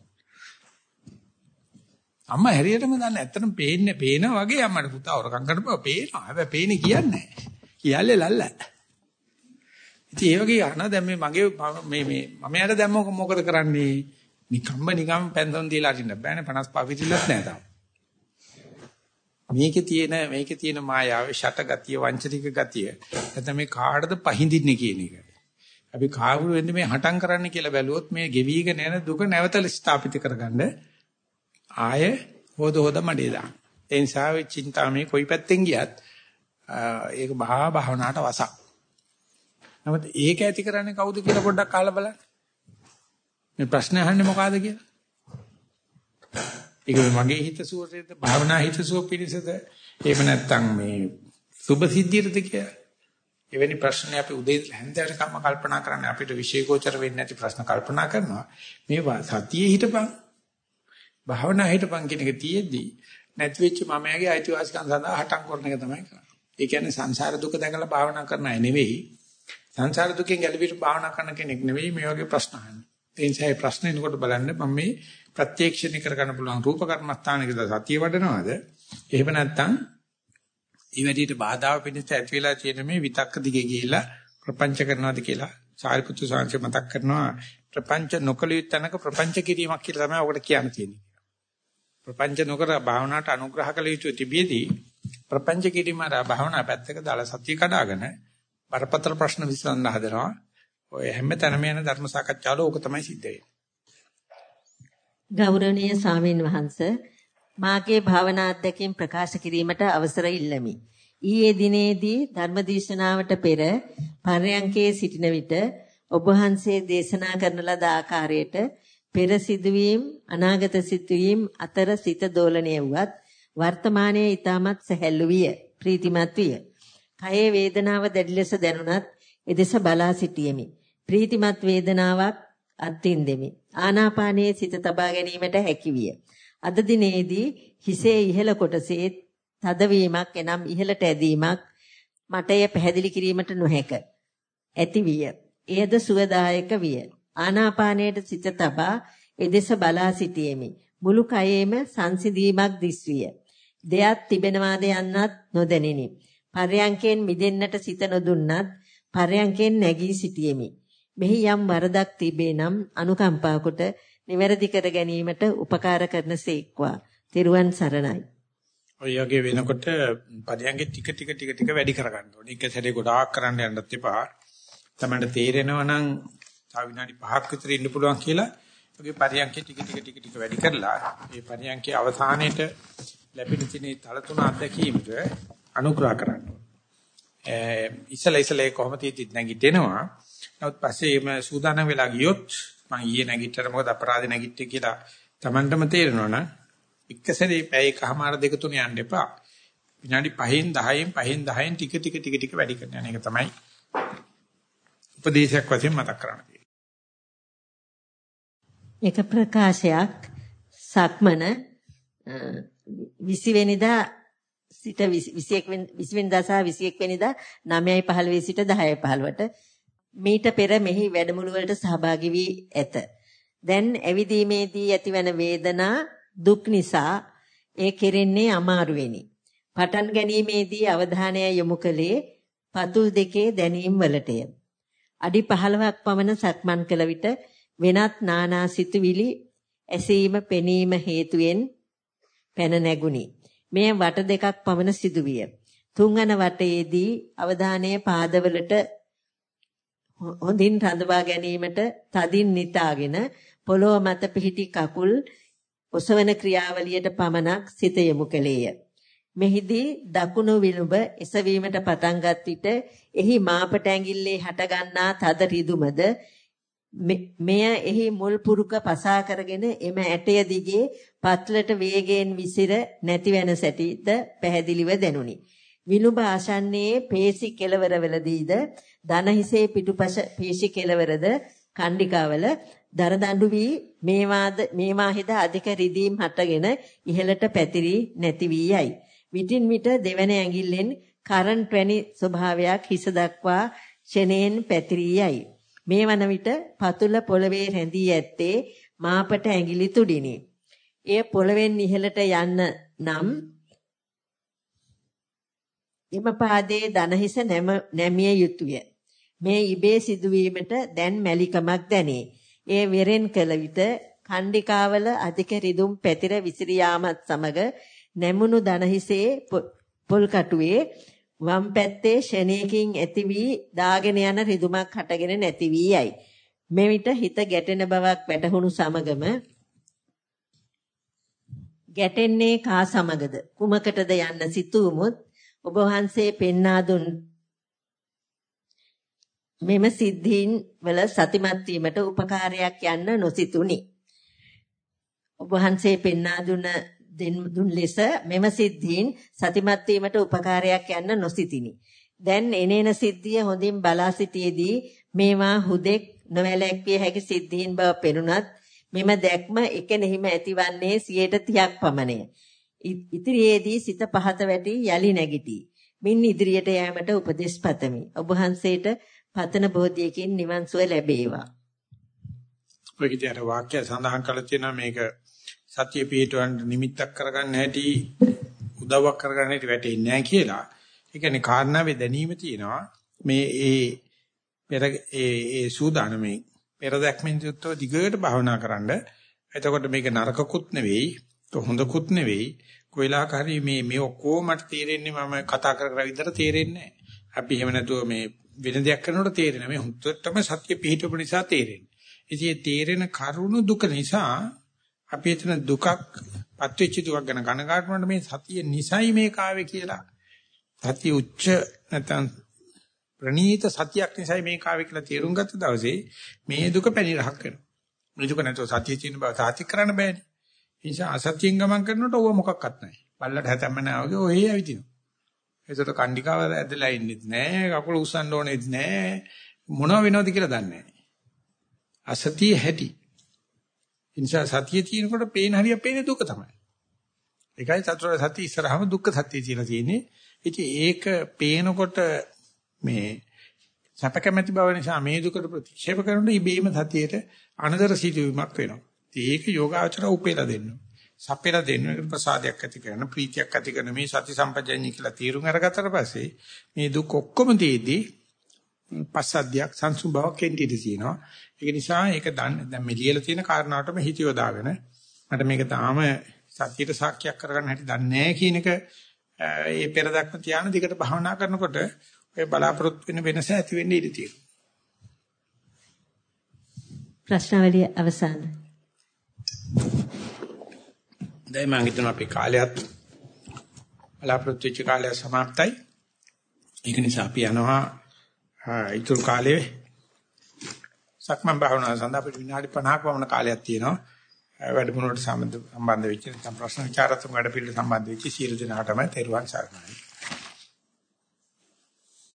අම්මා හැරියටම දන්නේ ඇත්තටම පේන්නේ පේනා වගේ අම්මට පුතා හොරකම් කරපුවා පේනවා. හැබැයි පේන්නේ කියන්නේ නැහැ. කියල්ලේ ලල්ල. ඉතින් ඒ වගේ අහන දැන් මේ මගේ මේ මේ මම යට දැන් මොකද කරන්නේ? නිකම්ම නිකම් පෙන්සම් දීලා අරින්න බෑනේ 55 පිටිලත් නෑ තාම. මේකේ තියෙන මේකේ තියෙන මායාවේ ෂට ගතිය වංචනික ගතිය නැත්නම් මේ කාටද පහඳින්නේ කියන එක. අපි කාවුරු වෙන්නේ මේ හටම් කරන්න කියලා බැලුවොත් මේ ගෙවිගෙන යන දුක නැවත ස්ථාපිත කරගන්න ආය හොද හොද මඩේ දාන්න. ඒ නිසා වෙ චින්තාමේ කොයි පැත්තෙන් ගියත් ඒක බහා භාවනාවට වසක්. නමුත් ඒක ඇති කරන්නේ කවුද කියලා පොඩ්ඩක් අහලා බලන්න. මේ ප්‍රශ්න අහන්නේ මොකಾದ කියලා. ඒක මගේ හිතසුවටද භාවනා හිතසුව පිණිසද එහෙම නැත්නම් මේ සුභ සිද්ධියටද කියලා. එවැනි ප්‍රශ්න අපි උදේ හැන්දෑවට කම්ම කල්පනා කරන්නේ අපිට විශේෂෝචර වෙන්නේ නැති ප්‍රශ්න කල්පනා කරනවා. මේ සතියේ හිටපන් භාවනා හිටපන් කියන එක තියෙද්දි නැති වෙච්ච මමයාගේ අයිතිවාසිකම් සඳහා හටම් කරන එක තමයි කරන්නේ. ඒ කියන්නේ සංසාර දුක දැකලා භාවනා කරන අය නෙවෙයි. සංසාර දුකෙන් ගැලවිට භාවනා කරන කෙනෙක් නෙවෙයි මේ වගේ ප්‍රශ්න අහන්නේ. ඒ නිසා මේ ප්‍රශ්න එනකොට බලන්න මම මේ ප්‍රත්‍යක්ෂණය කරගන්න පුළුවන් රූප කර්මස්ථානයකද සතිය වඩනවද? එහෙම නැත්නම් ඒ වැඩිට බාධාව පිණිස ඇති වෙලා තියෙන මේ විතක්ක දිගේ ගිහිලා ප්‍රපංච කරනවාද කියලා සාරිපුත්තු සාංශ මතක් කරනවා ප්‍රපංච නොකල යුත්තනක ප්‍රපංච කිරීමක් කියලා තමයි ඔකට කියන්න තියෙන්නේ. ප්‍රපංච නොකර භාවනාවට අනුග්‍රහ කළ යුතු තිබියදී ප්‍රපංච කිරීම ආ භාවනා පැත්තක දාලා සතිය කඩාගෙන බරපතල ප්‍රශ්න විසඳන්න හදනවා. ඔය හැම තැනම යන ධර්ම සාකච්ඡාවල ඕක තමයි සිද්ධ වෙන්නේ. ගෞරවනීය ස්වාමින් වහන්සේ මාගේ භාවනා අධ්‍යක්ෂින් ප්‍රකාශ කිරීමට අවසර ඉල්ලමි. ඊයේ දිනේදී ධර්මදේශනාවට පෙර පරයන්කේ සිටින විට ඔබ වහන්සේ දේශනා කරන ලද ආකාරයට පෙර සිදුවීම් අනාගත සිදුවීම් අතර සිත දෝලණය වුවත් වර්තමානයේ ඊටමත් සැහැල්ලු විය ප්‍රීතිමත් විය. කයේ වේදනාව දැඩි ලෙස දැනුණත් එදෙස බලා සිටියෙමි. ප්‍රීතිමත් වේදනාවක් අත්ින්දෙමි. ආනාපානයේ සිත තබා ගැනීමට හැකියිය. අද දිනේදී හිසේ ඉහළ කොටසේ තදවීමක් එනම් ඉහළට ඇදීමක් මට එය පැහැදිලි කිරීමට නොහැක. ඇති විය. එයද සුවදායක විය. ආනාපානයට සිත තබා එදෙස බලා සිටියෙමි. මුළු කයේම සංසිඳීමක් දිස්විය. දෙයක් තිබෙනවාද යන්නත් නොදැනිනි. පරයන්කෙන් මිදෙන්නට සිත නොදුන්නත් පරයන්කෙන් නැගී සිටියෙමි. මෙහි යම් වරදක් තිබේ නම් අනුකම්පා කොට නිවැරදි කර ගැනීමට උපකාර කරන සේක්වා. තෙරුවන් සරණයි. ඔය යගේ වෙනකොට පරියන්ගේ ටික ටික ටික ටික වැඩි කරගන්න ඕනේ. එක සැරේ ගොඩාක් කරන්න යන්නත් එපා. තමයි තේරෙනවා නම් තව විනාඩි 5ක් විතර ඉන්න පුළුවන් කියලා ඔගේ පරියන්කේ ටික ටික ටික ටික වැඩි කරලා ඒ පරියන්කේ අවසානයේට ලැබෙන තිනේ තල තුන අත්දැකීමට අනුග්‍රහ කරන්න. ඒ ඉසල ඉසල කොහොමද ඉතිත් නැගිටිනවා. නමුත් පස්සේ එම සූදානම් වෙලා ගියොත් මම ඊයේ නැගිටතර මොකද අපරාධ නැගිට්ටේ කියලා Tamanටම තේරෙනවා නම් එක සැරේ පැය එකමාර දෙක තුන යන්න එපා. විනාඩි 5න් 10න් 5න් 10න් ටික ටික ටික ටික වැඩි කරන එක තමයි උපදේශයක් වශයෙන් මතක් කරන්න එක ප්‍රකාශයක් සක්මන 20 වෙනිදා සිට 21 20 වෙනිදා සහ 21 වෙනිදා 9:15 සිට 10:15ට මීට පෙර මෙහි වැඩමුළු වලට සහභාගී වී ඇත. දැන් ඇවිදීමේදී ඇතිවන වේදනා දුක් නිසා ඒ කෙරෙන්නේ අමාරුවෙනි. පටන් ගැනීමේදී අවධානය යොමු කළේ පතුල් දෙකේ දැනීම් වලටය. අඩි 15ක් පමණ සක්මන් කළ විට වෙනත් නානා සිතුවිලි ඇසීම පෙනීම හේතුවෙන් පැන නැගුණි. මෙය වට දෙකක් පමණ සිදුවිය. තුන්වන වටයේදී අවධානය පාදවලට හොඳින් රඳවා ගැනීමට තදින් නිතාගෙන පොළොව මත පිහිටි කකුල් ඔසවන ක්‍රියාවලියට පමණක් සිත යොමු කළේය. මෙහිදී දකුණු විලුඹ එසවීමට පටන්ගත් විට එහි මාපට ඇඟිල්ලේ හටගන්නා තද රිදුමද මෙය එහි මුල් පුරුක පසා කරගෙන එම ඇටය දිගේ පත්ලට වේගයෙන් විසිර නැති වෙන සැටිද පැහැදිලිව දැනුනි. විලුඹ ආසන්නයේ පේශි කෙලවරවලදීද දන හිසේ පිටුපස පේශි කෙලවරද කණ්ඩිකාවල දරදඬු වී මේවාද මේවාහිද අධික රිදීම් හටගෙන ඉහළට පැතිරි නැති වී යයි. විටින් විට දෙවන ඇඟිල්ලෙන් කරන්ට් වැනි ස්වභාවයක් හිස දක්වා ෂෙනෙන් පැතිරී යයි. මේ වන විට පතුල පොළවේ රැඳී ඇත්තේ මාපට ඇඟිලි තුඩිනි. එය පොළවෙන් ඉහළට යන්න නම් එම පාදයේ දනහිස නැමිය යුතුය. මේ ඉබේ සිදුවීමට දැන් මැලිකමක් දැනේ. ඒ වෙරෙන් කළ විට කණ්ඩිකාවල අධික රිදුම් පැතිර විසිර යාමත් සමග නැමුණු දනහිසේ පොල් කටුවේ වම් පැත්තේ ෂණයකින් ඇති වී දාගෙන යන රිදුමක් හටගෙන නැති වී යයි. මෙවිට හිත ගැටෙන බවක් වැටහුණු සමගම ගැටෙන්නේ කා සමගද කුමකටද යන්න සිතුවමුත් ඔබ වහන්සේ පෙන්වා දුන් මෙම සිද්ධීන් වල සතිමත් වීමට උපකාරයක් යන්න නොසිතුනි. ඔබ වහන්සේ පෙන්වා දුන දුන් ලෙස මෙම සිද්ධීන් සතිමත් වීමට උපකාරයක් යන්න නොසිතිනි. දැන් එනේන සිද්ධිය හොඳින් බලා සිටියේදී මේවා හුදෙක් නොවැළැක්විය හැකි සිද්ධීන් බව පෙනුනත් මෙම දැක්ම එකෙනෙහිම ඇතිවන්නේ 30ක් පමණය. ඉදිරියේදී සිත පහත වැටි යලි නැගිටි. මින් ඉදිරියට යෑමට උපදෙස් පතමි. ඔබ වහන්සේට පතන බෝධියකින් නිවන් සුව ලැබේවා. ඔය කිදියට වාක්‍ය සඳහන් කරලා තියෙනවා මේක සත්‍ය පිටවන්න නිමිත්තක් කරගන්න හැටි උදව්වක් කරගන්න හැටි වැටෙන්නේ නැහැ කියලා. ඒ කියන්නේ කාරණාවේ දැනීම තියෙනවා මේ ඒ පෙර ඒ ඒ සූදානමේ පෙර දැක්මෙන් යුක්තව දිගට භාවනා කරන්න. එතකොට මේක නරකකුත් නෙවෙයි, හොඳකුත් නෙවෙයි. කොයිලාක හරි මේ මේ ඔක්කොම මට තේරෙන්නේ මම කතා කර කර විතර තේරෙන්නේ නැහැ. අපි එහෙම නැතුව මේ වෙන දෙයක් කරනකොට තේරෙන්නේ මේ හුත්තටම සත්‍ය පිහිටපු නිසා තේරෙන්නේ. ඉතින් ඒ තේරෙන කරුණු දුක නිසා අපි එතන දුකක් පත්වෙච්ච දුකක් ගැන කනගාටු මේ සතිය නිසයි මේක ආවේ කියලා. සතිය උච්ච නැත්නම් ප්‍රණීත සතියක් නිසයි මේක ආවේ කියලා තේරුම් ගත්ත දවසේ මේ දුක පැනිරහක් වෙනවා. මේ දුක නැතුව සතිය තියෙන බව සාතික කරන්න බෑනේ. ඒ නිසා අසතියෙන් ගමන් කරනකොට ඕව මොකක්වත් නැහැ. බල්ලට හැතැම්ම නැහැ වගේ ඔය ඇවිදිනවා. ඒකට කණ්ඩිකාව ඇදලා ඉන්නෙත් නැහැ, කකුල උස්සන්න ඕනෙත් නැහැ. මොනව වෙනවද කියලා දන්නේ නැහැ. අසතිය හැටි. ඒ නිසා සතිය තියෙනකොට පේන හරිය පේන්නේ දුක තමයි. ඒකයි චතුරාර්ය සත්‍ය ඉස්සරහම දුක්ඛ සත්‍ය කියලා තියෙන්නේ. ඉතින් ඒක පේනකොට මේ සැප කැමැති බව නිසා මේ දුකට ප්‍රතික්ෂේප කරනකොට ඉබේම සතියේට අනදර සිටීමක් වෙනවා. ඒක යෝගාචර උපේලා දෙන්න. සපේලා දෙන්න ප්‍රසාදයක් ඇති කරන ප්‍රීතියක් ඇති කරන මේ සති සම්පජඤ්ඤය කියලා තීරුම් අරගත්තට පස්සේ මේ දුක් ඔක්කොම තියේදී පස්සද්ධියක් සංසුන් බවක් එන්නේ තියෙනවා. ඒක නිසා ඒක දැන් මේ ලියලා තියෙන කාරණාවටම හිත යොදාගෙන මට මේක තාම සත්‍යයට සාක්ෂියක් කරගන්න හැටි දන්නේ නැහැ කියන එක ඒ පෙර දක්ම තියාන දිගට භාවනා කරනකොට ඔය බලාපොරොත්තු වෙන වෙනස ඇති වෙන්න ඉඩ තියෙනවා. ප්‍රශ්නවලිය අවසන්. දැන් මම හිතනවා අපි කාලයත් බලාපොරොත්තු වෙච්ච කාලය සමාප්තයි. ඒක නිසා අපි යනවා ඊතුරු කාලේ සක්මන් භාවනාව සඳහා අපිට විනාඩි 50ක වමන කාලයක් තියෙනවා. වැඩමුළුවට සම්බන්ධ වෙච්ච නැත්නම් ප්‍රශ්න විචාරතුංග වැඩ පිළිවෙල සම්බන්ධ වෙච්ච සියලු දෙනාටම තෙරුවන් සරණයි.